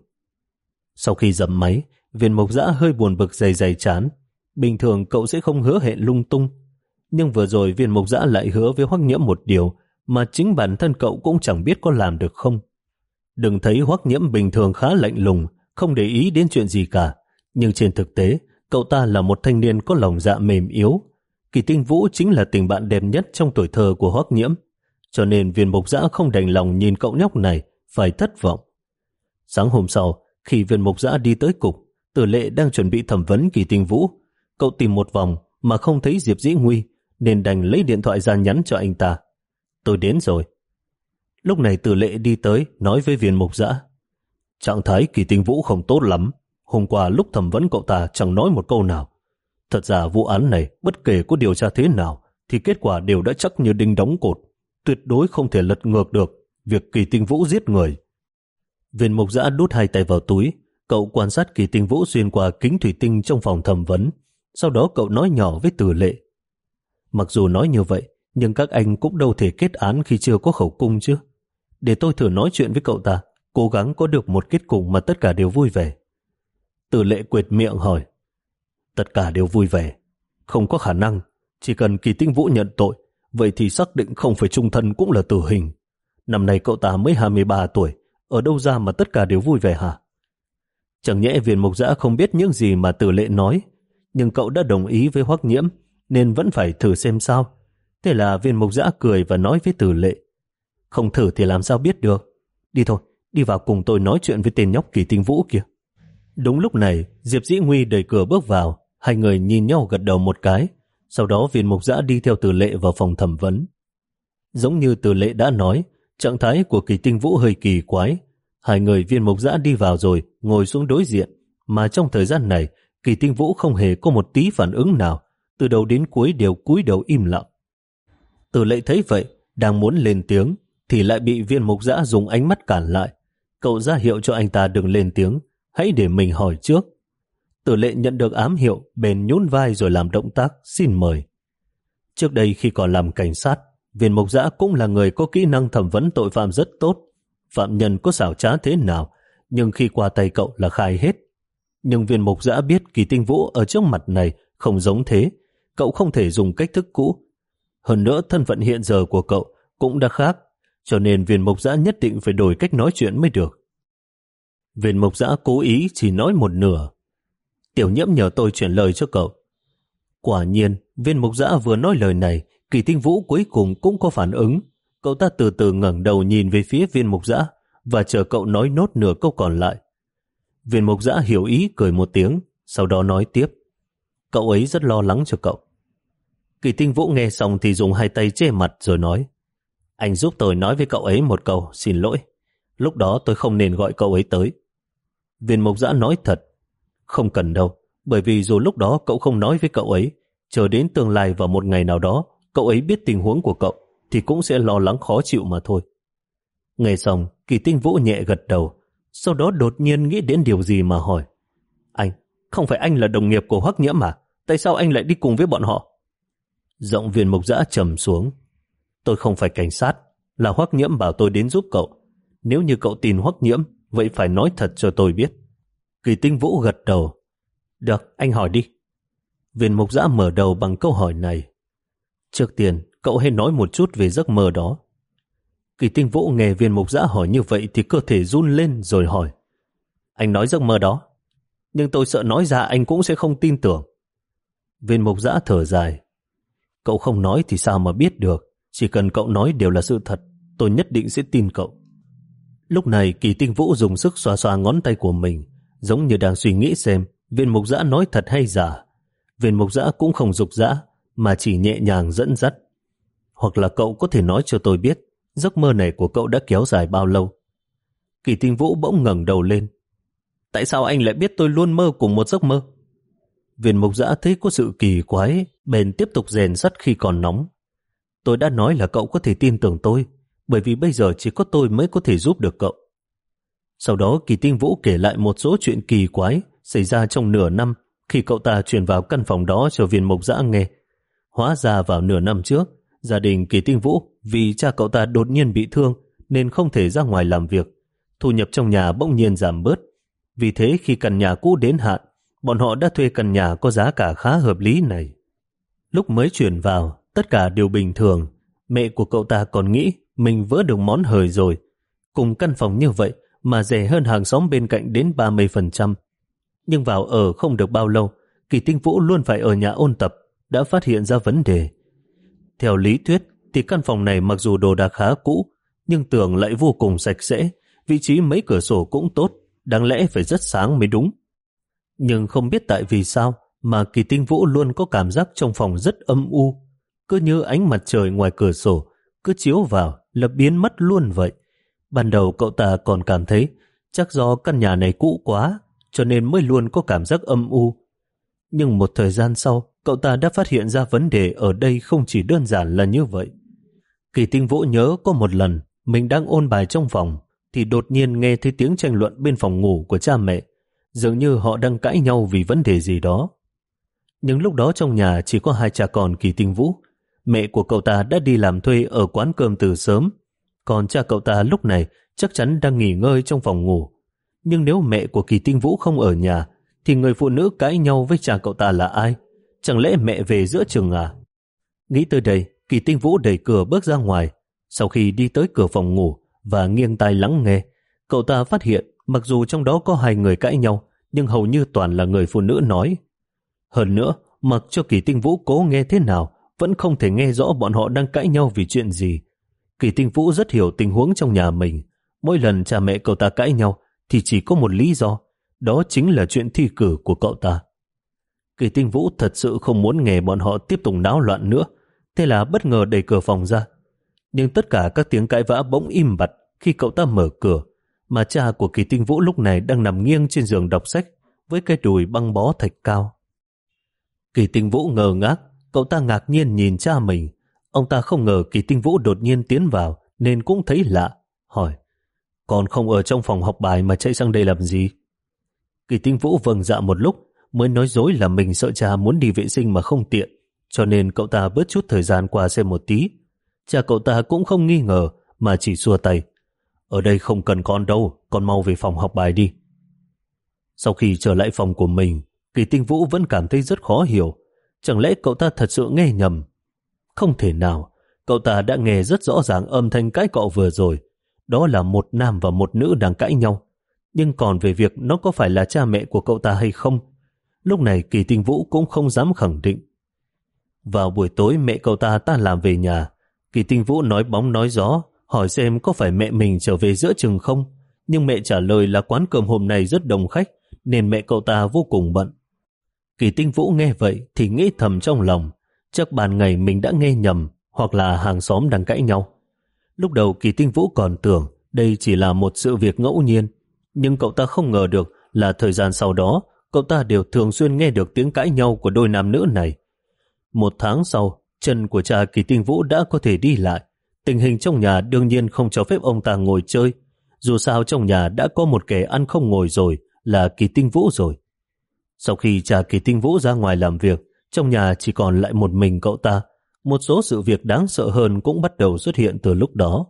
Sau khi dầm máy, viên mục giã hơi buồn bực dày dày chán. Bình thường cậu sẽ không hứa hẹn lung tung. Nhưng vừa rồi viên mục giã lại hứa với hoắc nhiễm một điều mà chính bản thân cậu cũng chẳng biết có làm được không. Đừng thấy hoắc nhiễm bình thường khá lạnh lùng, không để ý đến chuyện gì cả. Nhưng trên thực tế, cậu ta là một thanh niên có lòng dạ mềm yếu. Kỳ tinh vũ chính là tình bạn đẹp nhất trong tuổi thơ của hoắc nhiễm. Cho nên viên mục giã không đành lòng nhìn cậu nhóc này, phải thất vọng. Sáng hôm sau, khi viên mục giã đi tới cục, tử lệ đang chuẩn bị thẩm vấn kỳ tinh vũ. Cậu tìm một vòng mà không thấy Diệp Dĩ Nguy, nên đành lấy điện thoại ra nhắn cho anh ta. Tôi đến rồi. Lúc này tử lệ đi tới, nói với viên mục giã. Trạng thái kỳ tinh vũ không tốt lắm. Hôm qua lúc thẩm vấn cậu ta chẳng nói một câu nào. Thật ra vụ án này, bất kể có điều tra thế nào, thì kết quả đều đã chắc như đinh đóng cột. Tuyệt đối không thể lật ngược được việc kỳ tinh vũ giết người. Viên mục giã đút hai tay vào túi, cậu quan sát kỳ tinh vũ xuyên qua kính thủy tinh trong phòng thẩm vấn. Sau đó cậu nói nhỏ với tử lệ. Mặc dù nói như vậy, nhưng các anh cũng đâu thể kết án khi chưa có khẩu cung chứ. Để tôi thử nói chuyện với cậu ta, cố gắng có được một kết cục mà tất cả đều vui vẻ. Tử lệ quệt miệng hỏi, tất cả đều vui vẻ, không có khả năng, chỉ cần kỳ tinh vũ nhận tội, vậy thì xác định không phải trung thân cũng là tử hình. Năm nay cậu ta mới 23 tuổi, ở đâu ra mà tất cả đều vui vẻ hả? Chẳng nhẽ viên mục giã không biết những gì mà tử lệ nói, nhưng cậu đã đồng ý với hoắc nhiễm, nên vẫn phải thử xem sao. Thế là viên mục giã cười và nói với tử lệ, không thử thì làm sao biết được. Đi thôi, đi vào cùng tôi nói chuyện với tên nhóc kỳ tinh vũ kia. Đúng lúc này, Diệp Dĩ Nguy đẩy cửa bước vào, hai người nhìn nhau gật đầu một cái, sau đó viên mục giã đi theo tử lệ vào phòng thẩm vấn. Giống như tử lệ đã nói, trạng thái của kỳ tinh vũ hơi kỳ quái. Hai người viên mục giã đi vào rồi, ngồi xuống đối diện, mà trong thời gian này, kỳ tinh vũ không hề có một tí phản ứng nào, từ đầu đến cuối đều cúi đầu im lặng. Tử lệ thấy vậy, đang muốn lên tiếng, thì lại bị viên mục giã dùng ánh mắt cản lại. Cậu ra hiệu cho anh ta đừng lên tiếng, hãy để mình hỏi trước. Tử lệ nhận được ám hiệu, bền nhún vai rồi làm động tác, xin mời. Trước đây khi còn làm cảnh sát, viên mục giã cũng là người có kỹ năng thẩm vấn tội phạm rất tốt. Phạm nhân có xảo trá thế nào, nhưng khi qua tay cậu là khai hết. Nhưng viên mục giã biết kỳ tinh vũ ở trước mặt này không giống thế, cậu không thể dùng cách thức cũ. Hơn nữa thân phận hiện giờ của cậu cũng đã khác, cho nên viên mục giã nhất định phải đổi cách nói chuyện mới được. Viên mục giã cố ý chỉ nói một nửa. Tiểu nhiễm nhờ tôi chuyển lời cho cậu. Quả nhiên, viên mục giã vừa nói lời này, kỳ tinh vũ cuối cùng cũng có phản ứng. Cậu ta từ từ ngẩng đầu nhìn về phía viên mục giã và chờ cậu nói nốt nửa câu còn lại. Viên mục giã hiểu ý cười một tiếng, sau đó nói tiếp. Cậu ấy rất lo lắng cho cậu. Kỳ tinh vũ nghe xong thì dùng hai tay che mặt rồi nói Anh giúp tôi nói với cậu ấy một câu, xin lỗi. Lúc đó tôi không nên gọi cậu ấy tới. Viên Mộc giã nói thật. Không cần đâu, bởi vì dù lúc đó cậu không nói với cậu ấy, chờ đến tương lai vào một ngày nào đó, cậu ấy biết tình huống của cậu, thì cũng sẽ lo lắng khó chịu mà thôi. Nghe xong, kỳ tinh vũ nhẹ gật đầu, sau đó đột nhiên nghĩ đến điều gì mà hỏi. Anh, không phải anh là đồng nghiệp của Hoắc Nhiễm mà, tại sao anh lại đi cùng với bọn họ? Giọng viên Mộc giã trầm xuống. Tôi không phải cảnh sát, là Hoắc Nhiễm bảo tôi đến giúp cậu. Nếu như cậu tin Hoắc Nhiễm, vậy phải nói thật cho tôi biết. Kỳ tinh vũ gật đầu. Được, anh hỏi đi. Viên mục giã mở đầu bằng câu hỏi này. Trước tiên, cậu hãy nói một chút về giấc mơ đó. Kỳ tinh vũ nghe viên mục giã hỏi như vậy thì cơ thể run lên rồi hỏi. Anh nói giấc mơ đó. Nhưng tôi sợ nói ra anh cũng sẽ không tin tưởng. Viên mục giã thở dài. Cậu không nói thì sao mà biết được. Chỉ cần cậu nói đều là sự thật, tôi nhất định sẽ tin cậu. Lúc này kỳ tinh vũ dùng sức xoa xoa ngón tay của mình, giống như đang suy nghĩ xem viên mục giã nói thật hay giả. Viên mục giã cũng không dục dã, mà chỉ nhẹ nhàng dẫn dắt. Hoặc là cậu có thể nói cho tôi biết giấc mơ này của cậu đã kéo dài bao lâu. Kỳ tinh vũ bỗng ngẩng đầu lên. Tại sao anh lại biết tôi luôn mơ cùng một giấc mơ? Viên mục giã thấy có sự kỳ quái, bền tiếp tục rèn sắt khi còn nóng. Tôi đã nói là cậu có thể tin tưởng tôi, bởi vì bây giờ chỉ có tôi mới có thể giúp được cậu. Sau đó Kỳ Tinh Vũ kể lại một số chuyện kỳ quái xảy ra trong nửa năm khi cậu ta chuyển vào căn phòng đó cho viên mộc dã nghe. Hóa ra vào nửa năm trước, gia đình Kỳ Tinh Vũ vì cha cậu ta đột nhiên bị thương nên không thể ra ngoài làm việc. Thu nhập trong nhà bỗng nhiên giảm bớt. Vì thế khi căn nhà cũ đến hạn, bọn họ đã thuê căn nhà có giá cả khá hợp lý này. Lúc mới chuyển vào, tất cả đều bình thường. Mẹ của cậu ta còn nghĩ mình vỡ được món hời rồi. Cùng căn phòng như vậy mà rẻ hơn hàng xóm bên cạnh đến 30%. Nhưng vào ở không được bao lâu, Kỳ Tinh Vũ luôn phải ở nhà ôn tập, đã phát hiện ra vấn đề. Theo lý thuyết, thì căn phòng này mặc dù đồ đạc khá cũ, nhưng tường lại vô cùng sạch sẽ, vị trí mấy cửa sổ cũng tốt, đáng lẽ phải rất sáng mới đúng. Nhưng không biết tại vì sao mà Kỳ Tinh Vũ luôn có cảm giác trong phòng rất âm u, cứ như ánh mặt trời ngoài cửa sổ, cứ chiếu vào là biến mất luôn vậy. Ban đầu cậu ta còn cảm thấy chắc do căn nhà này cũ quá, cho nên mới luôn có cảm giác âm u. Nhưng một thời gian sau, cậu ta đã phát hiện ra vấn đề ở đây không chỉ đơn giản là như vậy. Kỳ tinh vũ nhớ có một lần mình đang ôn bài trong phòng thì đột nhiên nghe thấy tiếng tranh luận bên phòng ngủ của cha mẹ. Dường như họ đang cãi nhau vì vấn đề gì đó. Nhưng lúc đó trong nhà chỉ có hai cha con kỳ tinh vũ. Mẹ của cậu ta đã đi làm thuê ở quán cơm từ sớm. Còn cha cậu ta lúc này chắc chắn đang nghỉ ngơi trong phòng ngủ. Nhưng nếu mẹ của kỳ tinh vũ không ở nhà thì người phụ nữ cãi nhau với cha cậu ta là ai? Chẳng lẽ mẹ về giữa trường à? Nghĩ tới đây, kỳ tinh vũ đẩy cửa bước ra ngoài. Sau khi đi tới cửa phòng ngủ và nghiêng tai lắng nghe, cậu ta phát hiện mặc dù trong đó có hai người cãi nhau, nhưng hầu như toàn là người phụ nữ nói. Hơn nữa, mặc cho kỳ tinh vũ cố nghe thế nào, vẫn không thể nghe rõ bọn họ đang cãi nhau vì chuyện gì. Kỳ tinh vũ rất hiểu tình huống trong nhà mình. Mỗi lần cha mẹ cậu ta cãi nhau thì chỉ có một lý do, đó chính là chuyện thi cử của cậu ta. Kỳ tinh vũ thật sự không muốn nghe bọn họ tiếp tục náo loạn nữa, thế là bất ngờ đẩy cửa phòng ra. Nhưng tất cả các tiếng cãi vã bỗng im bặt khi cậu ta mở cửa, mà cha của kỳ tinh vũ lúc này đang nằm nghiêng trên giường đọc sách với cái đùi băng bó thạch cao. Kỳ tinh vũ ngờ ngác, cậu ta ngạc nhiên nhìn cha mình. Ông ta không ngờ kỳ tinh vũ đột nhiên tiến vào nên cũng thấy lạ, hỏi còn không ở trong phòng học bài mà chạy sang đây làm gì? Kỳ tinh vũ vâng dạ một lúc mới nói dối là mình sợ cha muốn đi vệ sinh mà không tiện, cho nên cậu ta bớt chút thời gian qua xem một tí. Cha cậu ta cũng không nghi ngờ mà chỉ xua tay. Ở đây không cần con đâu, con mau về phòng học bài đi. Sau khi trở lại phòng của mình, Kỳ Tinh Vũ vẫn cảm thấy rất khó hiểu. Chẳng lẽ cậu ta thật sự nghe nhầm? Không thể nào, cậu ta đã nghe rất rõ ràng âm thanh cãi cọ vừa rồi. Đó là một nam và một nữ đang cãi nhau. Nhưng còn về việc nó có phải là cha mẹ của cậu ta hay không, lúc này Kỳ Tinh Vũ cũng không dám khẳng định. Vào buổi tối mẹ cậu ta ta làm về nhà, Kỳ Tinh Vũ nói bóng nói gió, hỏi xem có phải mẹ mình trở về giữa chừng không, nhưng mẹ trả lời là quán cơm hôm nay rất đông khách, nên mẹ cậu ta vô cùng bận. Kỳ Tinh Vũ nghe vậy thì nghĩ thầm trong lòng, chắc bàn ngày mình đã nghe nhầm hoặc là hàng xóm đang cãi nhau. Lúc đầu Kỳ Tinh Vũ còn tưởng đây chỉ là một sự việc ngẫu nhiên, nhưng cậu ta không ngờ được là thời gian sau đó cậu ta đều thường xuyên nghe được tiếng cãi nhau của đôi nam nữ này. Một tháng sau, chân của cha Kỳ Tinh Vũ đã có thể đi lại. Tình hình trong nhà đương nhiên không cho phép ông ta ngồi chơi. Dù sao trong nhà đã có một kẻ ăn không ngồi rồi, là Kỳ Tinh Vũ rồi. Sau khi cha Kỳ Tinh Vũ ra ngoài làm việc, trong nhà chỉ còn lại một mình cậu ta. Một số sự việc đáng sợ hơn cũng bắt đầu xuất hiện từ lúc đó.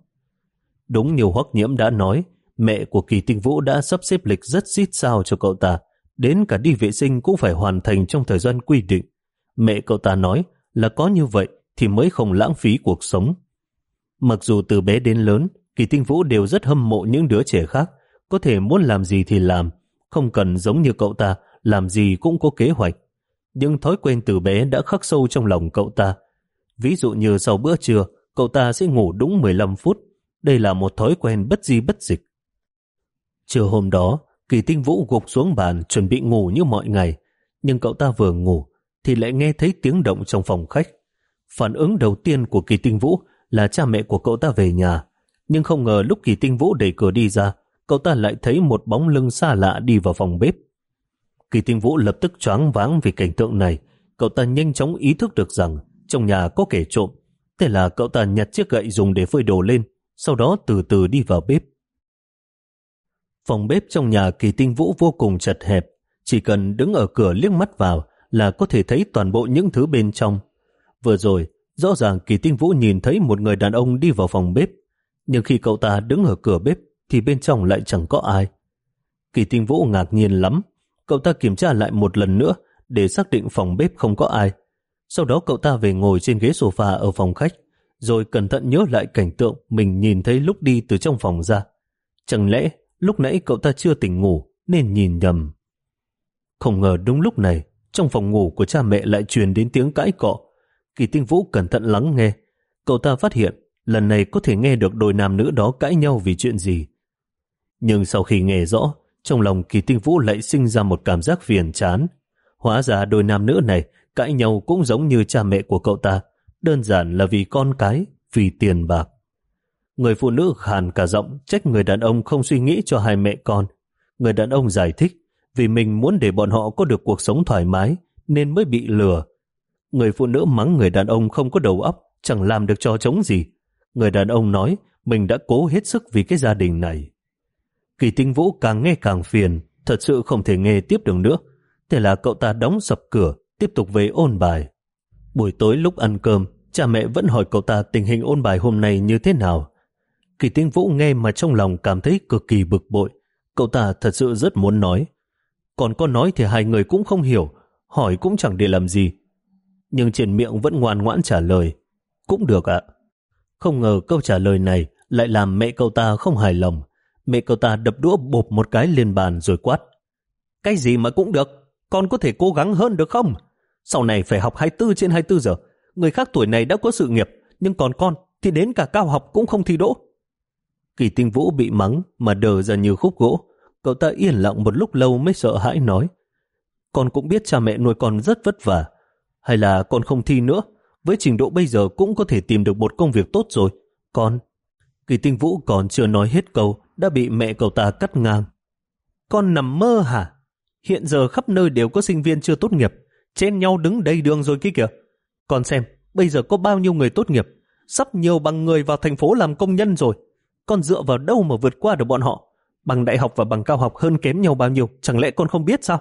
Đúng như Hoắc Nhiễm đã nói, mẹ của Kỳ Tinh Vũ đã sắp xếp lịch rất xít sao cho cậu ta, đến cả đi vệ sinh cũng phải hoàn thành trong thời gian quy định. Mẹ cậu ta nói là có như vậy thì mới không lãng phí cuộc sống. Mặc dù từ bé đến lớn, Kỳ Tinh Vũ đều rất hâm mộ những đứa trẻ khác, có thể muốn làm gì thì làm, không cần giống như cậu ta, làm gì cũng có kế hoạch. Nhưng thói quen từ bé đã khắc sâu trong lòng cậu ta. Ví dụ như sau bữa trưa, cậu ta sẽ ngủ đúng 15 phút. Đây là một thói quen bất di bất dịch. Trưa hôm đó, Kỳ Tinh Vũ gục xuống bàn chuẩn bị ngủ như mọi ngày, nhưng cậu ta vừa ngủ thì lại nghe thấy tiếng động trong phòng khách. Phản ứng đầu tiên của Kỳ Tinh Vũ là cha mẹ của cậu ta về nhà, nhưng không ngờ lúc Kỳ Tinh Vũ đẩy cửa đi ra, cậu ta lại thấy một bóng lưng xa lạ đi vào phòng bếp. Kỳ Tinh Vũ lập tức choáng váng vì cảnh tượng này, cậu ta nhanh chóng ý thức được rằng trong nhà có kẻ trộm. Thế là cậu ta nhặt chiếc gậy dùng để phơi đồ lên, sau đó từ từ đi vào bếp. Phòng bếp trong nhà kỳ tinh vũ vô cùng chật hẹp, chỉ cần đứng ở cửa liếc mắt vào là có thể thấy toàn bộ những thứ bên trong. Vừa rồi, rõ ràng kỳ tinh vũ nhìn thấy một người đàn ông đi vào phòng bếp, nhưng khi cậu ta đứng ở cửa bếp thì bên trong lại chẳng có ai. Kỳ tinh vũ ngạc nhiên lắm, cậu ta kiểm tra lại một lần nữa để xác định phòng bếp không có ai. Sau đó cậu ta về ngồi trên ghế sofa ở phòng khách, rồi cẩn thận nhớ lại cảnh tượng mình nhìn thấy lúc đi từ trong phòng ra. Chẳng lẽ lúc nãy cậu ta chưa tỉnh ngủ nên nhìn nhầm. Không ngờ đúng lúc này, trong phòng ngủ của cha mẹ lại truyền đến tiếng cãi cọ. Kỳ tinh vũ cẩn thận lắng nghe. Cậu ta phát hiện lần này có thể nghe được đôi nam nữ đó cãi nhau vì chuyện gì. Nhưng sau khi nghe rõ, trong lòng kỳ tinh vũ lại sinh ra một cảm giác phiền chán. Hóa ra đôi nam nữ này cãi nhau cũng giống như cha mẹ của cậu ta, đơn giản là vì con cái, vì tiền bạc. Người phụ nữ khàn cả giọng trách người đàn ông không suy nghĩ cho hai mẹ con. Người đàn ông giải thích vì mình muốn để bọn họ có được cuộc sống thoải mái nên mới bị lừa. Người phụ nữ mắng người đàn ông không có đầu óc, chẳng làm được cho chống gì. Người đàn ông nói mình đã cố hết sức vì cái gia đình này. Kỳ tinh vũ càng nghe càng phiền, thật sự không thể nghe tiếp được nữa. Thế là cậu ta đóng sập cửa, tiếp tục về ôn bài. Buổi tối lúc ăn cơm, cha mẹ vẫn hỏi cậu ta tình hình ôn bài hôm nay như thế nào. Kỳ tinh vũ nghe mà trong lòng cảm thấy cực kỳ bực bội. Cậu ta thật sự rất muốn nói. Còn có nói thì hai người cũng không hiểu, hỏi cũng chẳng để làm gì. Nhưng trên miệng vẫn ngoan ngoãn trả lời. Cũng được ạ. Không ngờ câu trả lời này lại làm mẹ cậu ta không hài lòng. Mẹ cậu ta đập đũa bộp một cái lên bàn rồi quát. Cái gì mà cũng được, con có thể cố gắng hơn được không? Sau này phải học 24 trên 24 giờ. Người khác tuổi này đã có sự nghiệp, nhưng còn con thì đến cả cao học cũng không thi đỗ. Kỳ tinh vũ bị mắng mà đờ ra như khúc gỗ. Cậu ta yên lặng một lúc lâu mới sợ hãi nói. Con cũng biết cha mẹ nuôi con rất vất vả. Hay là con không thi nữa? Với trình độ bây giờ cũng có thể tìm được một công việc tốt rồi. Con... Kỳ tinh vũ còn chưa nói hết câu đã bị mẹ cậu ta cắt ngang. Con nằm mơ hả? Hiện giờ khắp nơi đều có sinh viên chưa tốt nghiệp. Chen nhau đứng đầy đường rồi kia kìa. Con xem, bây giờ có bao nhiêu người tốt nghiệp. Sắp nhiều bằng người vào thành phố làm công nhân rồi con dựa vào đâu mà vượt qua được bọn họ? Bằng đại học và bằng cao học hơn kém nhau bao nhiêu, chẳng lẽ con không biết sao?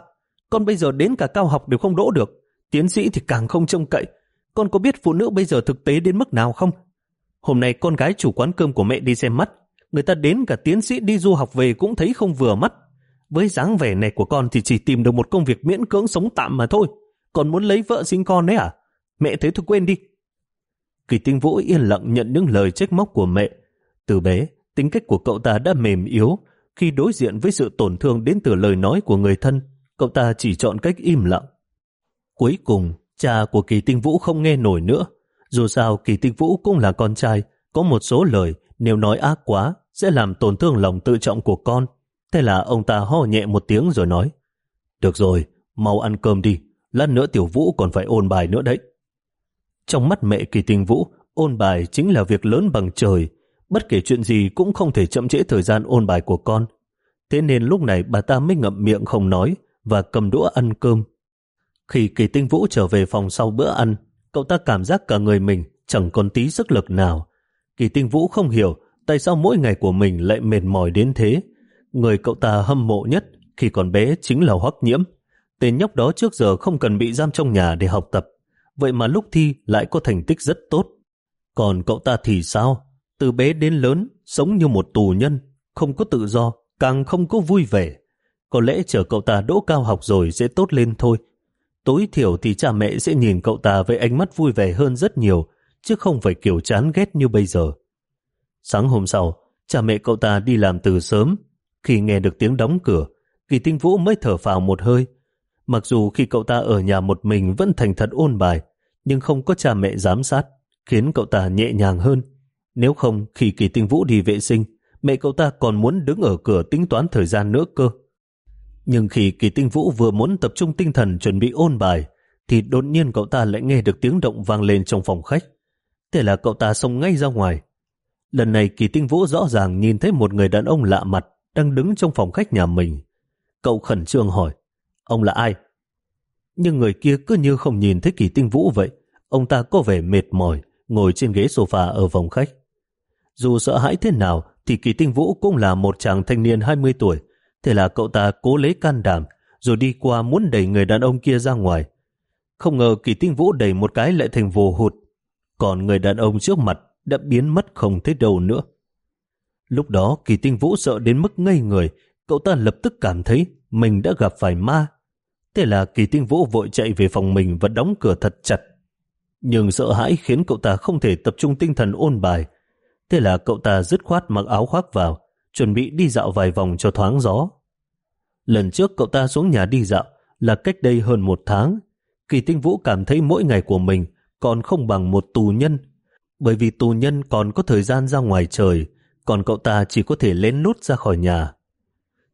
Con bây giờ đến cả cao học đều không đỗ được, tiến sĩ thì càng không trông cậy. Con có biết phụ nữ bây giờ thực tế đến mức nào không? Hôm nay con gái chủ quán cơm của mẹ đi xem mắt, người ta đến cả tiến sĩ đi du học về cũng thấy không vừa mắt. Với dáng vẻ này của con thì chỉ tìm được một công việc miễn cưỡng sống tạm mà thôi. Còn muốn lấy vợ sinh con đấy à? Mẹ thấy thôi quên đi. Kỳ tinh vũ yên lặng nhận những lời trách móc của mẹ, từ bé, tính cách của cậu ta đã mềm yếu. Khi đối diện với sự tổn thương đến từ lời nói của người thân, cậu ta chỉ chọn cách im lặng. Cuối cùng, cha của Kỳ Tinh Vũ không nghe nổi nữa. Dù sao Kỳ Tinh Vũ cũng là con trai, có một số lời nếu nói ác quá sẽ làm tổn thương lòng tự trọng của con. Thế là ông ta ho nhẹ một tiếng rồi nói Được rồi, mau ăn cơm đi, lát nữa Tiểu Vũ còn phải ôn bài nữa đấy. Trong mắt mẹ Kỳ Tinh Vũ, ôn bài chính là việc lớn bằng trời, Bất kể chuyện gì cũng không thể chậm trễ thời gian ôn bài của con. Thế nên lúc này bà ta mới ngậm miệng không nói và cầm đũa ăn cơm. Khi kỳ tinh vũ trở về phòng sau bữa ăn, cậu ta cảm giác cả người mình chẳng còn tí sức lực nào. Kỳ tinh vũ không hiểu tại sao mỗi ngày của mình lại mệt mỏi đến thế. Người cậu ta hâm mộ nhất khi còn bé chính là Hoắc Nhiễm. Tên nhóc đó trước giờ không cần bị giam trong nhà để học tập. Vậy mà lúc thi lại có thành tích rất tốt. Còn cậu ta thì sao? Từ bé đến lớn, sống như một tù nhân, không có tự do, càng không có vui vẻ. Có lẽ chờ cậu ta đỗ cao học rồi sẽ tốt lên thôi. Tối thiểu thì cha mẹ sẽ nhìn cậu ta với ánh mắt vui vẻ hơn rất nhiều, chứ không phải kiểu chán ghét như bây giờ. Sáng hôm sau, cha mẹ cậu ta đi làm từ sớm. Khi nghe được tiếng đóng cửa, Kỳ Tinh Vũ mới thở phào một hơi. Mặc dù khi cậu ta ở nhà một mình vẫn thành thật ôn bài, nhưng không có cha mẹ giám sát, khiến cậu ta nhẹ nhàng hơn. Nếu không, khi kỳ tinh vũ đi vệ sinh, mẹ cậu ta còn muốn đứng ở cửa tính toán thời gian nữa cơ. Nhưng khi kỳ tinh vũ vừa muốn tập trung tinh thần chuẩn bị ôn bài, thì đột nhiên cậu ta lại nghe được tiếng động vang lên trong phòng khách. Thế là cậu ta xông ngay ra ngoài. Lần này kỳ tinh vũ rõ ràng nhìn thấy một người đàn ông lạ mặt đang đứng trong phòng khách nhà mình. Cậu khẩn trương hỏi, ông là ai? Nhưng người kia cứ như không nhìn thấy kỳ tinh vũ vậy. Ông ta có vẻ mệt mỏi, ngồi trên ghế sofa ở phòng khách. Dù sợ hãi thế nào thì Kỳ Tinh Vũ cũng là một chàng thanh niên 20 tuổi, Thế là cậu ta cố lấy can đảm, rồi đi qua muốn đẩy người đàn ông kia ra ngoài. Không ngờ kỳ tinh vũ đẩy một cái lại thành vồ hụt, còn người đàn ông trước mặt đã biến mất không thấy đâu nữa. Lúc đó kỳ tinh vũ sợ đến mức ngây người, cậu ta lập tức cảm thấy mình đã gặp phải ma. Thế là kỳ tinh vũ vội chạy về phòng mình và đóng cửa thật chặt. Nhưng sợ hãi khiến cậu ta không thể tập trung tinh thần ôn bài. Thế là cậu ta dứt khoát mặc áo khoác vào, chuẩn bị đi dạo vài vòng cho thoáng gió. Lần trước cậu ta xuống nhà đi dạo là cách đây hơn một tháng. Kỳ tinh vũ cảm thấy mỗi ngày của mình còn không bằng một tù nhân, bởi vì tù nhân còn có thời gian ra ngoài trời, còn cậu ta chỉ có thể lén lút ra khỏi nhà.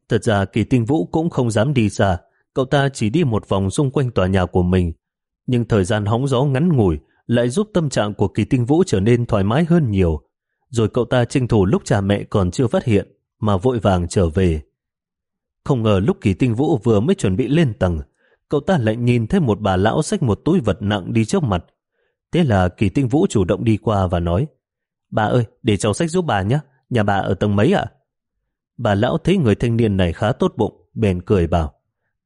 Thật ra kỳ tinh vũ cũng không dám đi xa, cậu ta chỉ đi một vòng xung quanh tòa nhà của mình. Nhưng thời gian hóng gió ngắn ngủi lại giúp tâm trạng của kỳ tinh vũ trở nên thoải mái hơn nhiều. Rồi cậu ta tranh thủ lúc cha mẹ còn chưa phát hiện mà vội vàng trở về. Không ngờ lúc kỳ tinh vũ vừa mới chuẩn bị lên tầng, cậu ta lại nhìn thấy một bà lão xách một túi vật nặng đi trước mặt. Thế là kỳ tinh vũ chủ động đi qua và nói Bà ơi, để cháu sách giúp bà nhé, nhà bà ở tầng mấy ạ? Bà lão thấy người thanh niên này khá tốt bụng, bèn cười bảo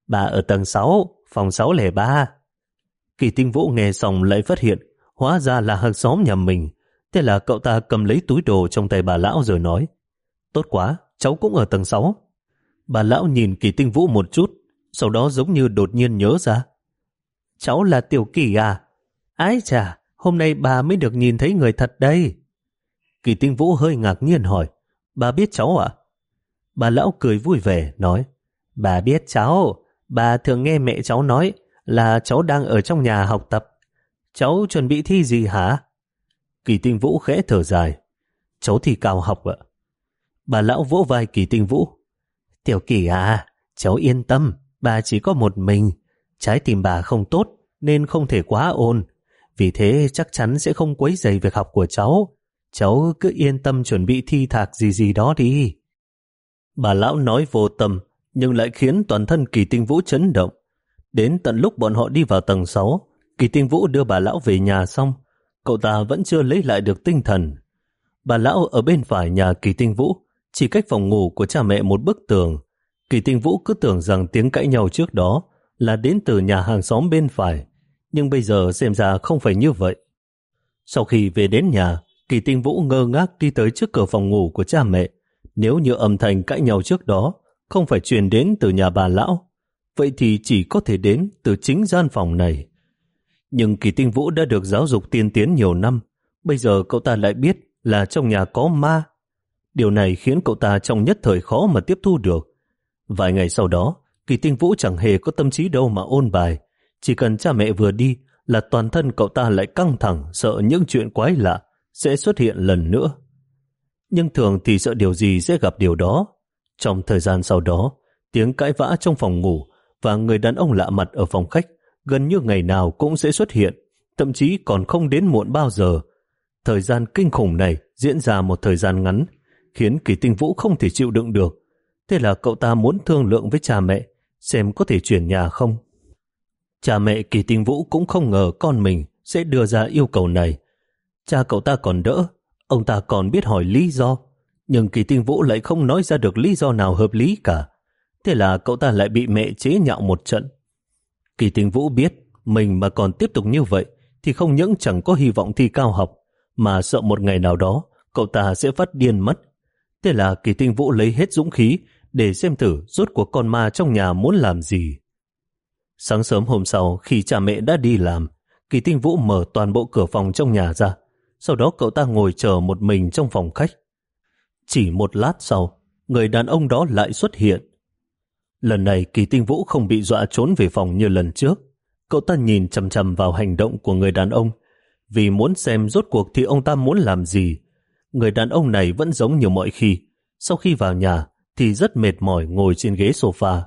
Bà ở tầng 6, phòng 603. Kỳ tinh vũ nghe xong lại phát hiện hóa ra là hàng xóm nhà mình. Thế là cậu ta cầm lấy túi đồ trong tay bà lão rồi nói Tốt quá, cháu cũng ở tầng 6. Bà lão nhìn kỳ tinh vũ một chút, sau đó giống như đột nhiên nhớ ra. Cháu là Tiểu Kỳ à? Ái chà, hôm nay bà mới được nhìn thấy người thật đây. Kỳ tinh vũ hơi ngạc nhiên hỏi, bà biết cháu à? Bà lão cười vui vẻ, nói, bà biết cháu, bà thường nghe mẹ cháu nói là cháu đang ở trong nhà học tập. Cháu chuẩn bị thi gì hả? Kỳ tinh vũ khẽ thở dài, cháu thi cao học ạ. Bà lão vỗ vai kỳ tinh vũ, Tiểu kỳ à, cháu yên tâm, bà chỉ có một mình. Trái tim bà không tốt nên không thể quá ôn. Vì thế chắc chắn sẽ không quấy rầy việc học của cháu. Cháu cứ yên tâm chuẩn bị thi thạc gì gì đó đi. Bà lão nói vô tâm, nhưng lại khiến toàn thân kỳ tinh vũ chấn động. Đến tận lúc bọn họ đi vào tầng 6, kỳ tinh vũ đưa bà lão về nhà xong, cậu ta vẫn chưa lấy lại được tinh thần. Bà lão ở bên phải nhà kỳ tinh vũ, chỉ cách phòng ngủ của cha mẹ một bức tường. Kỳ tinh vũ cứ tưởng rằng tiếng cãi nhau trước đó là đến từ nhà hàng xóm bên phải, nhưng bây giờ xem ra không phải như vậy. Sau khi về đến nhà, Kỳ tinh vũ ngơ ngác đi tới trước cửa phòng ngủ của cha mẹ. Nếu như âm thanh cãi nhau trước đó không phải truyền đến từ nhà bà lão, vậy thì chỉ có thể đến từ chính gian phòng này. Nhưng kỳ tinh vũ đã được giáo dục tiên tiến nhiều năm, bây giờ cậu ta lại biết là trong nhà có ma. Điều này khiến cậu ta trong nhất thời khó mà tiếp thu được. Vài ngày sau đó, kỳ tinh vũ chẳng hề có tâm trí đâu mà ôn bài. Chỉ cần cha mẹ vừa đi là toàn thân cậu ta lại căng thẳng sợ những chuyện quái lạ sẽ xuất hiện lần nữa. Nhưng thường thì sợ điều gì sẽ gặp điều đó. Trong thời gian sau đó, tiếng cãi vã trong phòng ngủ và người đàn ông lạ mặt ở phòng khách gần như ngày nào cũng sẽ xuất hiện, thậm chí còn không đến muộn bao giờ. Thời gian kinh khủng này diễn ra một thời gian ngắn, khiến kỳ tinh vũ không thể chịu đựng được. Thế là cậu ta muốn thương lượng với cha mẹ, xem có thể chuyển nhà không. Cha mẹ kỳ tinh vũ cũng không ngờ con mình sẽ đưa ra yêu cầu này. Cha cậu ta còn đỡ, ông ta còn biết hỏi lý do, nhưng kỳ tinh vũ lại không nói ra được lý do nào hợp lý cả. Thế là cậu ta lại bị mẹ chế nhạo một trận. Kỳ tinh vũ biết mình mà còn tiếp tục như vậy thì không những chẳng có hy vọng thi cao học, mà sợ một ngày nào đó cậu ta sẽ phát điên mất. Thế là kỳ tinh vũ lấy hết dũng khí để xem thử rốt cuộc con ma trong nhà muốn làm gì. Sáng sớm hôm sau, khi cha mẹ đã đi làm, kỳ tinh vũ mở toàn bộ cửa phòng trong nhà ra. Sau đó cậu ta ngồi chờ một mình trong phòng khách. Chỉ một lát sau, người đàn ông đó lại xuất hiện. Lần này kỳ tinh vũ không bị dọa trốn về phòng như lần trước. Cậu ta nhìn chầm chầm vào hành động của người đàn ông. Vì muốn xem rốt cuộc thì ông ta muốn làm gì. Người đàn ông này vẫn giống như mọi khi. Sau khi vào nhà thì rất mệt mỏi ngồi trên ghế sofa.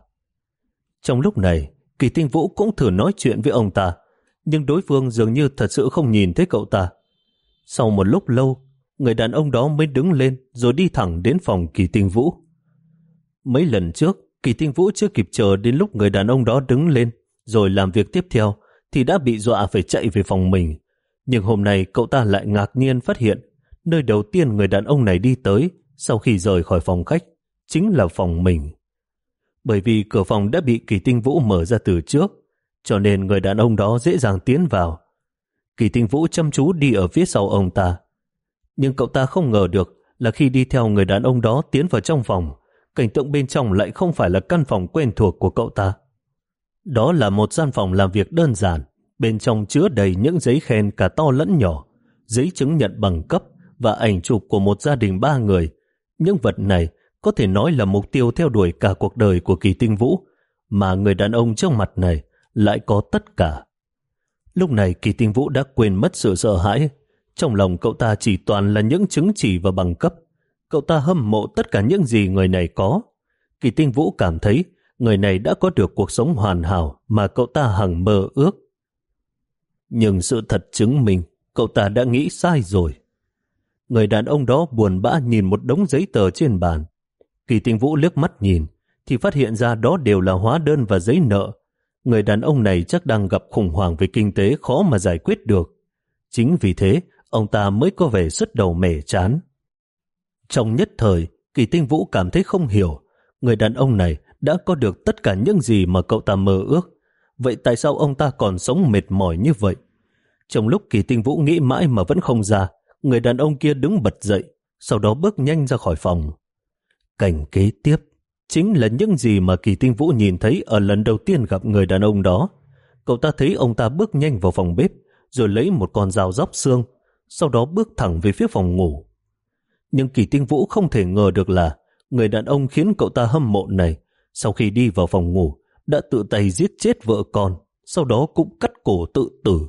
Trong lúc này, kỳ tinh vũ cũng thử nói chuyện với ông ta. Nhưng đối phương dường như thật sự không nhìn thấy cậu ta. Sau một lúc lâu, người đàn ông đó mới đứng lên rồi đi thẳng đến phòng kỳ tinh vũ. Mấy lần trước, kỳ tinh vũ chưa kịp chờ đến lúc người đàn ông đó đứng lên rồi làm việc tiếp theo thì đã bị dọa phải chạy về phòng mình. Nhưng hôm nay cậu ta lại ngạc nhiên phát hiện nơi đầu tiên người đàn ông này đi tới sau khi rời khỏi phòng khách chính là phòng mình. Bởi vì cửa phòng đã bị Kỳ Tinh Vũ mở ra từ trước, cho nên người đàn ông đó dễ dàng tiến vào. Kỳ Tinh Vũ chăm chú đi ở phía sau ông ta. Nhưng cậu ta không ngờ được là khi đi theo người đàn ông đó tiến vào trong phòng, cảnh tượng bên trong lại không phải là căn phòng quen thuộc của cậu ta. Đó là một gian phòng làm việc đơn giản, bên trong chứa đầy những giấy khen cả to lẫn nhỏ, giấy chứng nhận bằng cấp và ảnh chụp của một gia đình ba người. Những vật này có thể nói là mục tiêu theo đuổi cả cuộc đời của Kỳ Tinh Vũ, mà người đàn ông trong mặt này lại có tất cả. Lúc này Kỳ Tinh Vũ đã quên mất sự sợ hãi. Trong lòng cậu ta chỉ toàn là những chứng chỉ và bằng cấp. Cậu ta hâm mộ tất cả những gì người này có. Kỳ Tinh Vũ cảm thấy người này đã có được cuộc sống hoàn hảo mà cậu ta hằng mơ ước. Nhưng sự thật chứng minh cậu ta đã nghĩ sai rồi. Người đàn ông đó buồn bã nhìn một đống giấy tờ trên bàn. Kỳ tinh vũ liếc mắt nhìn, thì phát hiện ra đó đều là hóa đơn và giấy nợ. Người đàn ông này chắc đang gặp khủng hoảng về kinh tế khó mà giải quyết được. Chính vì thế, ông ta mới có vẻ rất đầu mẻ chán. Trong nhất thời, Kỳ Tinh Vũ cảm thấy không hiểu, người đàn ông này đã có được tất cả những gì mà cậu ta mơ ước. Vậy tại sao ông ta còn sống mệt mỏi như vậy? Trong lúc Kỳ Tinh Vũ nghĩ mãi mà vẫn không ra, người đàn ông kia đứng bật dậy, sau đó bước nhanh ra khỏi phòng. Cảnh kế tiếp chính là những gì mà Kỳ Tinh Vũ nhìn thấy ở lần đầu tiên gặp người đàn ông đó. Cậu ta thấy ông ta bước nhanh vào phòng bếp, rồi lấy một con dao róc xương, sau đó bước thẳng về phía phòng ngủ. Nhưng Kỳ Tinh Vũ không thể ngờ được là người đàn ông khiến cậu ta hâm mộ này, sau khi đi vào phòng ngủ, đã tự tay giết chết vợ con, sau đó cũng cắt cổ tự tử.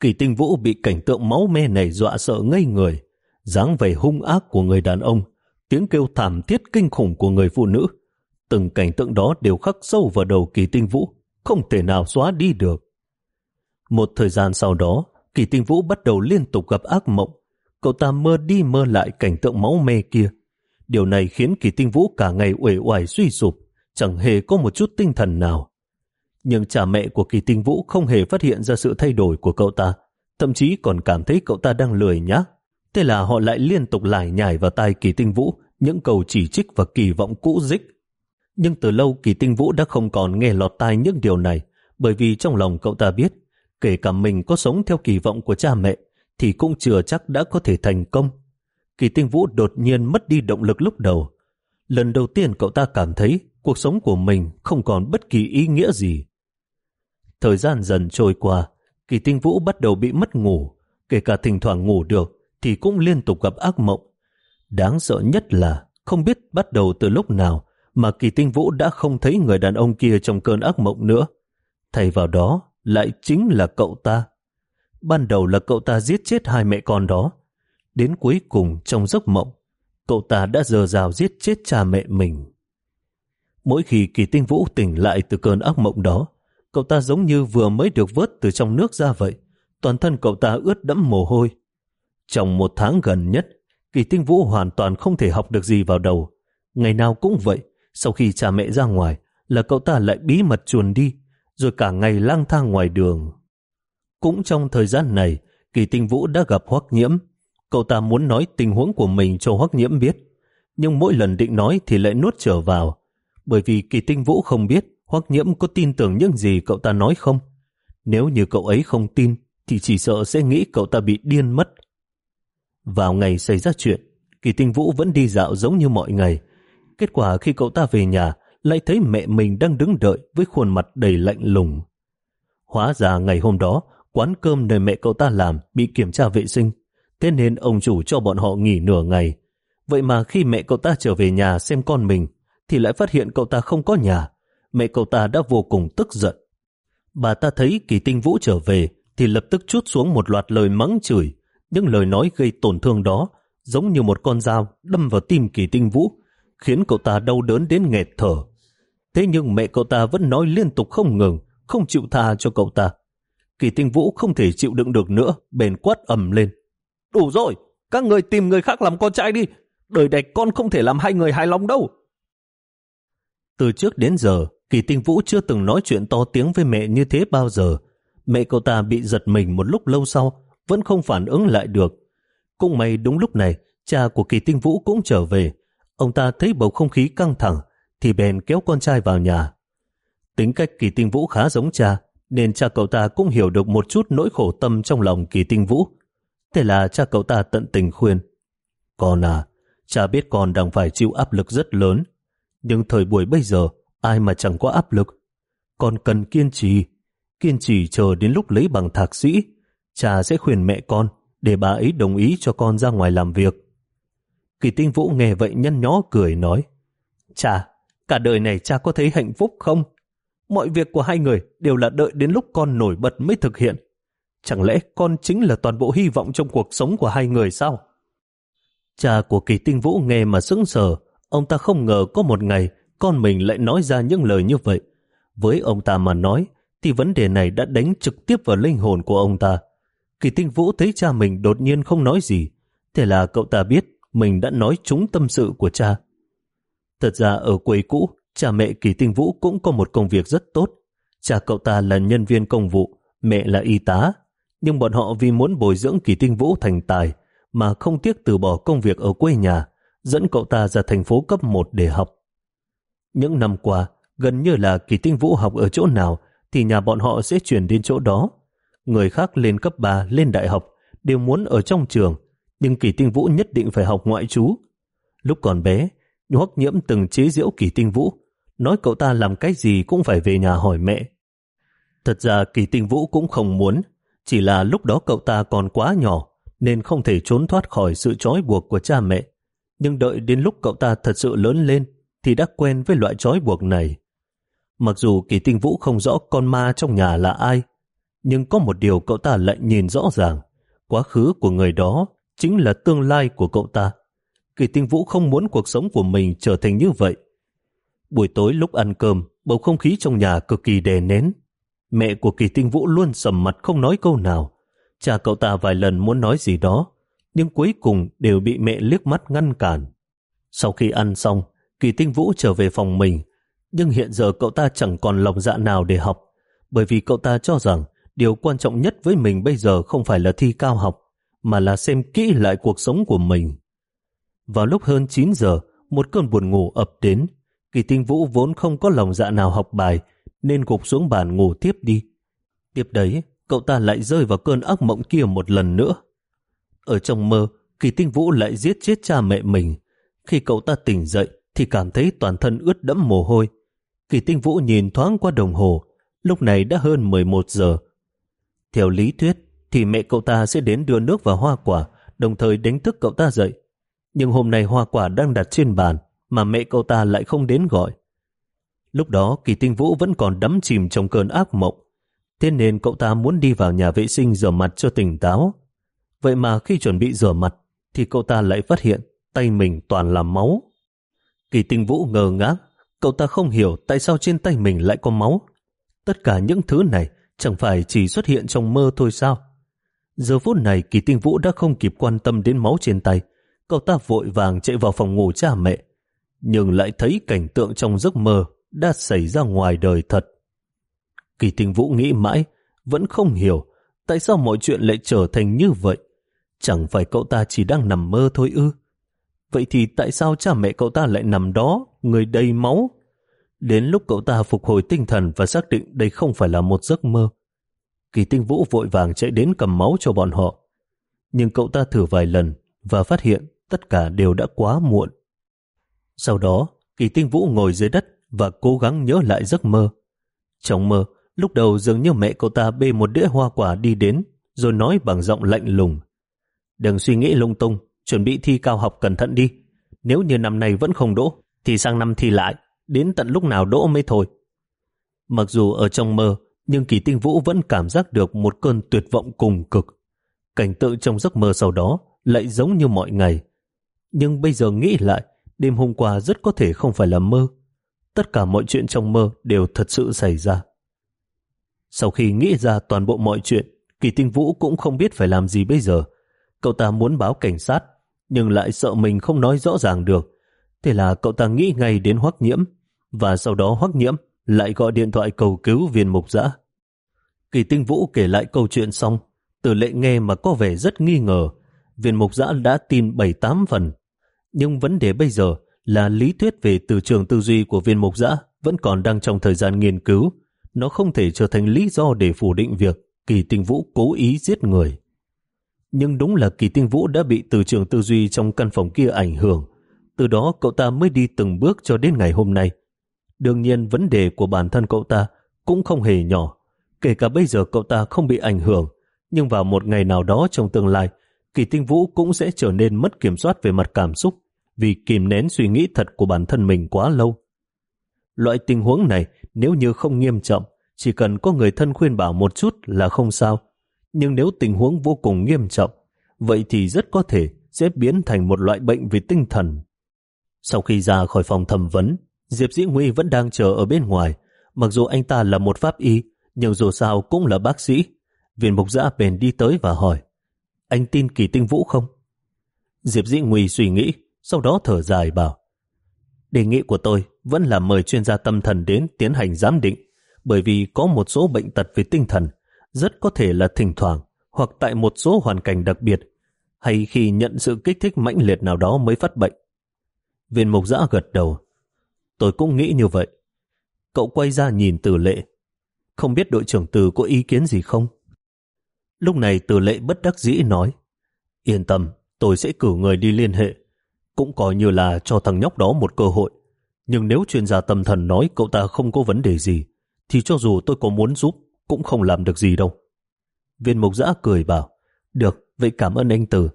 Kỳ tinh vũ bị cảnh tượng máu me này dọa sợ ngây người, dáng vẻ hung ác của người đàn ông, tiếng kêu thảm thiết kinh khủng của người phụ nữ. Từng cảnh tượng đó đều khắc sâu vào đầu kỳ tinh vũ, không thể nào xóa đi được. Một thời gian sau đó, kỳ tinh vũ bắt đầu liên tục gặp ác mộng. Cậu ta mơ đi mơ lại cảnh tượng máu me kia. Điều này khiến kỳ tinh vũ cả ngày uể oải suy sụp, chẳng hề có một chút tinh thần nào. Nhưng cha mẹ của kỳ tinh vũ không hề phát hiện ra sự thay đổi của cậu ta, thậm chí còn cảm thấy cậu ta đang lười nhác. Thế là họ lại liên tục lải nhải vào tai kỳ tinh vũ những câu chỉ trích và kỳ vọng cũ dích. Nhưng từ lâu kỳ tinh vũ đã không còn nghe lọt tai những điều này, bởi vì trong lòng cậu ta biết, kể cả mình có sống theo kỳ vọng của cha mẹ, thì cũng chưa chắc đã có thể thành công. Kỳ tinh vũ đột nhiên mất đi động lực lúc đầu. Lần đầu tiên cậu ta cảm thấy cuộc sống của mình không còn bất kỳ ý nghĩa gì. Thời gian dần trôi qua, kỳ tinh vũ bắt đầu bị mất ngủ, kể cả thỉnh thoảng ngủ được thì cũng liên tục gặp ác mộng. Đáng sợ nhất là không biết bắt đầu từ lúc nào mà kỳ tinh vũ đã không thấy người đàn ông kia trong cơn ác mộng nữa. Thay vào đó lại chính là cậu ta. Ban đầu là cậu ta giết chết hai mẹ con đó. Đến cuối cùng trong giấc mộng, cậu ta đã dờ dào giết chết cha mẹ mình. Mỗi khi kỳ tinh vũ tỉnh lại từ cơn ác mộng đó, cậu ta giống như vừa mới được vớt từ trong nước ra vậy. Toàn thân cậu ta ướt đẫm mồ hôi. Trong một tháng gần nhất, kỳ tinh vũ hoàn toàn không thể học được gì vào đầu. Ngày nào cũng vậy, sau khi cha mẹ ra ngoài, là cậu ta lại bí mật chuồn đi, rồi cả ngày lang thang ngoài đường. Cũng trong thời gian này, kỳ tinh vũ đã gặp hoắc nhiễm. Cậu ta muốn nói tình huống của mình cho hoắc nhiễm biết, nhưng mỗi lần định nói thì lại nuốt trở vào, bởi vì kỳ tinh vũ không biết Hoắc nhiễm có tin tưởng những gì cậu ta nói không? Nếu như cậu ấy không tin, thì chỉ sợ sẽ nghĩ cậu ta bị điên mất. Vào ngày xảy ra chuyện, Kỳ Tinh Vũ vẫn đi dạo giống như mọi ngày. Kết quả khi cậu ta về nhà, lại thấy mẹ mình đang đứng đợi với khuôn mặt đầy lạnh lùng. Hóa ra ngày hôm đó, quán cơm nơi mẹ cậu ta làm bị kiểm tra vệ sinh, thế nên ông chủ cho bọn họ nghỉ nửa ngày. Vậy mà khi mẹ cậu ta trở về nhà xem con mình, thì lại phát hiện cậu ta không có nhà mẹ cậu ta đã vô cùng tức giận. Bà ta thấy kỳ tinh vũ trở về thì lập tức chút xuống một loạt lời mắng chửi. Những lời nói gây tổn thương đó giống như một con dao đâm vào tim kỳ tinh vũ, khiến cậu ta đau đớn đến nghẹt thở. Thế nhưng mẹ cậu ta vẫn nói liên tục không ngừng, không chịu tha cho cậu ta. Kỳ tinh vũ không thể chịu đựng được nữa, bền quát ầm lên. Đủ rồi, các người tìm người khác làm con trai đi. Đời này con không thể làm hai người hài lòng đâu. Từ trước đến giờ, Kỳ tinh vũ chưa từng nói chuyện to tiếng với mẹ như thế bao giờ. Mẹ cậu ta bị giật mình một lúc lâu sau, vẫn không phản ứng lại được. Cũng may đúng lúc này, cha của kỳ tinh vũ cũng trở về. Ông ta thấy bầu không khí căng thẳng, thì bèn kéo con trai vào nhà. Tính cách kỳ tinh vũ khá giống cha, nên cha cậu ta cũng hiểu được một chút nỗi khổ tâm trong lòng kỳ tinh vũ. Thế là cha cậu ta tận tình khuyên. Con à, cha biết con đang phải chịu áp lực rất lớn, nhưng thời buổi bây giờ ai mà chẳng có áp lực. Con cần kiên trì, kiên trì chờ đến lúc lấy bằng thạc sĩ, cha sẽ khuyên mẹ con để bà ấy đồng ý cho con ra ngoài làm việc. Kỳ tinh vũ nghe vậy nhân nhó cười nói, Cha, cả đời này cha có thấy hạnh phúc không? Mọi việc của hai người đều là đợi đến lúc con nổi bật mới thực hiện. Chẳng lẽ con chính là toàn bộ hy vọng trong cuộc sống của hai người sao? Cha của kỳ tinh vũ nghe mà sững sờ, ông ta không ngờ có một ngày con mình lại nói ra những lời như vậy. Với ông ta mà nói, thì vấn đề này đã đánh trực tiếp vào linh hồn của ông ta. Kỳ tinh vũ thấy cha mình đột nhiên không nói gì, thế là cậu ta biết mình đã nói trúng tâm sự của cha. Thật ra ở quê cũ, cha mẹ Kỳ Tinh Vũ cũng có một công việc rất tốt. Cha cậu ta là nhân viên công vụ, mẹ là y tá. Nhưng bọn họ vì muốn bồi dưỡng Kỳ Tinh Vũ thành tài mà không tiếc từ bỏ công việc ở quê nhà, dẫn cậu ta ra thành phố cấp 1 để học. Những năm qua, gần như là Kỳ Tinh Vũ học ở chỗ nào thì nhà bọn họ sẽ chuyển đến chỗ đó. Người khác lên cấp 3, lên đại học đều muốn ở trong trường, nhưng Kỳ Tinh Vũ nhất định phải học ngoại trú. Lúc còn bé, Hoắc nhiễm từng chế giễu Kỳ Tinh Vũ, nói cậu ta làm cái gì cũng phải về nhà hỏi mẹ. Thật ra Kỳ Tinh Vũ cũng không muốn, chỉ là lúc đó cậu ta còn quá nhỏ, nên không thể trốn thoát khỏi sự trói buộc của cha mẹ. Nhưng đợi đến lúc cậu ta thật sự lớn lên, thì đã quen với loại trói buộc này. Mặc dù Kỳ Tinh Vũ không rõ con ma trong nhà là ai, nhưng có một điều cậu ta lại nhìn rõ ràng, quá khứ của người đó chính là tương lai của cậu ta. Kỳ Tinh Vũ không muốn cuộc sống của mình trở thành như vậy. Buổi tối lúc ăn cơm, bầu không khí trong nhà cực kỳ đè nén. Mẹ của Kỳ Tinh Vũ luôn sầm mặt không nói câu nào. Cha cậu ta vài lần muốn nói gì đó, nhưng cuối cùng đều bị mẹ liếc mắt ngăn cản. Sau khi ăn xong, Kỳ Tinh Vũ trở về phòng mình, nhưng hiện giờ cậu ta chẳng còn lòng dạ nào để học, bởi vì cậu ta cho rằng điều quan trọng nhất với mình bây giờ không phải là thi cao học, mà là xem kỹ lại cuộc sống của mình. Vào lúc hơn 9 giờ, một cơn buồn ngủ ập đến. Kỳ tinh vũ vốn không có lòng dạ nào học bài, nên gục xuống bàn ngủ tiếp đi. Tiếp đấy, cậu ta lại rơi vào cơn ác mộng kia một lần nữa. Ở trong mơ, kỳ tinh vũ lại giết chết cha mẹ mình. Khi cậu ta tỉnh dậy, thì cảm thấy toàn thân ướt đẫm mồ hôi. Kỳ tinh vũ nhìn thoáng qua đồng hồ, lúc này đã hơn 11 giờ. Theo lý thuyết, thì mẹ cậu ta sẽ đến đưa nước và hoa quả, đồng thời đánh thức cậu ta dậy. Nhưng hôm nay hoa quả đang đặt trên bàn, mà mẹ cậu ta lại không đến gọi. Lúc đó Kỳ Tinh Vũ vẫn còn đắm chìm trong cơn ác mộng, thế nên cậu ta muốn đi vào nhà vệ sinh rửa mặt cho tỉnh táo. Vậy mà khi chuẩn bị rửa mặt, thì cậu ta lại phát hiện tay mình toàn là máu. Kỳ Tinh Vũ ngờ ngác, cậu ta không hiểu tại sao trên tay mình lại có máu. Tất cả những thứ này chẳng phải chỉ xuất hiện trong mơ thôi sao? Giờ phút này Kỳ Tinh Vũ đã không kịp quan tâm đến máu trên tay, cậu ta vội vàng chạy vào phòng ngủ cha mẹ, nhưng lại thấy cảnh tượng trong giấc mơ đã xảy ra ngoài đời thật. Kỳ tinh vũ nghĩ mãi, vẫn không hiểu tại sao mọi chuyện lại trở thành như vậy. Chẳng phải cậu ta chỉ đang nằm mơ thôi ư. Vậy thì tại sao cha mẹ cậu ta lại nằm đó, người đầy máu? Đến lúc cậu ta phục hồi tinh thần và xác định đây không phải là một giấc mơ. Kỳ tinh vũ vội vàng chạy đến cầm máu cho bọn họ. Nhưng cậu ta thử vài lần và phát hiện tất cả đều đã quá muộn. Sau đó, Kỳ Tinh Vũ ngồi dưới đất và cố gắng nhớ lại giấc mơ. Trong mơ, lúc đầu dường như mẹ cậu ta bê một đĩa hoa quả đi đến, rồi nói bằng giọng lạnh lùng. Đừng suy nghĩ lung tung, chuẩn bị thi cao học cẩn thận đi. Nếu như năm nay vẫn không đỗ, thì sang năm thi lại, đến tận lúc nào đỗ mới thôi. Mặc dù ở trong mơ, nhưng Kỳ Tinh Vũ vẫn cảm giác được một cơn tuyệt vọng cùng cực. Cảnh tượng trong giấc mơ sau đó lại giống như mọi ngày, nhưng bây giờ nghĩ lại, đêm hôm qua rất có thể không phải là mơ. Tất cả mọi chuyện trong mơ đều thật sự xảy ra. Sau khi nghĩ ra toàn bộ mọi chuyện, Kỳ Tinh Vũ cũng không biết phải làm gì bây giờ. Cậu ta muốn báo cảnh sát, nhưng lại sợ mình không nói rõ ràng được. Thế là cậu ta nghĩ ngay đến Hoắc Nhiễm, và sau đó Hoắc Nhiễm lại gọi điện thoại cầu cứu viên mục giã. Kỳ Tinh Vũ kể lại câu chuyện xong, từ lệ nghe mà có vẻ rất nghi ngờ. Viên mục giã đã tin 7-8 phần, nhưng vấn đề bây giờ là lý thuyết về từ trường tư duy của viên mục giã vẫn còn đang trong thời gian nghiên cứu. Nó không thể trở thành lý do để phủ định việc kỳ tinh vũ cố ý giết người. Nhưng đúng là kỳ tinh vũ đã bị từ trường tư duy trong căn phòng kia ảnh hưởng. Từ đó cậu ta mới đi từng bước cho đến ngày hôm nay. Đương nhiên vấn đề của bản thân cậu ta cũng không hề nhỏ. Kể cả bây giờ cậu ta không bị ảnh hưởng, nhưng vào một ngày nào đó trong tương lai, kỳ tinh vũ cũng sẽ trở nên mất kiểm soát về mặt cảm xúc vì kìm nén suy nghĩ thật của bản thân mình quá lâu. Loại tình huống này nếu như không nghiêm trọng, chỉ cần có người thân khuyên bảo một chút là không sao. Nhưng nếu tình huống vô cùng nghiêm trọng, vậy thì rất có thể sẽ biến thành một loại bệnh về tinh thần. Sau khi ra khỏi phòng thẩm vấn, Diệp Dĩ Nguy vẫn đang chờ ở bên ngoài. Mặc dù anh ta là một pháp y, nhưng dù sao cũng là bác sĩ. Viên mục giã bền đi tới và hỏi, anh tin kỳ tinh vũ không? Diệp Dĩ Nguy suy nghĩ, sau đó thở dài bảo, đề nghị của tôi vẫn là mời chuyên gia tâm thần đến tiến hành giám định, bởi vì có một số bệnh tật về tinh thần rất có thể là thỉnh thoảng hoặc tại một số hoàn cảnh đặc biệt hay khi nhận sự kích thích mãnh liệt nào đó mới phát bệnh. Viên mục giã gật đầu. Tôi cũng nghĩ như vậy. Cậu quay ra nhìn từ lệ. Không biết đội trưởng từ có ý kiến gì không? Lúc này từ lệ bất đắc dĩ nói. Yên tâm, tôi sẽ cử người đi liên hệ. Cũng coi như là cho thằng nhóc đó một cơ hội. Nhưng nếu chuyên gia tâm thần nói cậu ta không có vấn đề gì, thì cho dù tôi có muốn giúp, cũng không làm được gì đâu. Viên mục giã cười bảo, được, vậy cảm ơn anh Từ.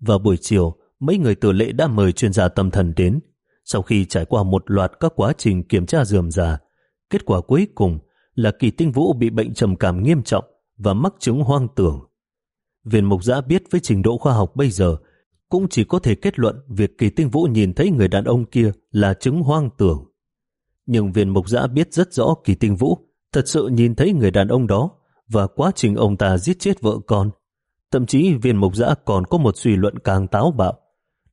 Vào buổi chiều, mấy người từ lệ đã mời chuyên gia tâm thần đến. Sau khi trải qua một loạt các quá trình kiểm tra dườm già, kết quả cuối cùng là kỳ tinh vũ bị bệnh trầm cảm nghiêm trọng và mắc chứng hoang tưởng. Viên mục giã biết với trình độ khoa học bây giờ cũng chỉ có thể kết luận việc kỳ tinh vũ nhìn thấy người đàn ông kia là chứng hoang tưởng. Nhưng viên mục giã biết rất rõ kỳ tinh vũ thật sự nhìn thấy người đàn ông đó và quá trình ông ta giết chết vợ con. Thậm chí viên mục giã còn có một suy luận càng táo bạo.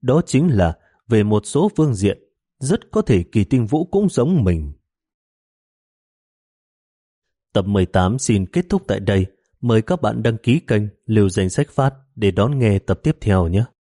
Đó chính là về một số phương diện, rất có thể kỳ tinh vũ cũng giống mình. Tập 18 xin kết thúc tại đây. Mời các bạn đăng ký kênh Lưu Danh Sách Phát để đón nghe tập tiếp theo nhé.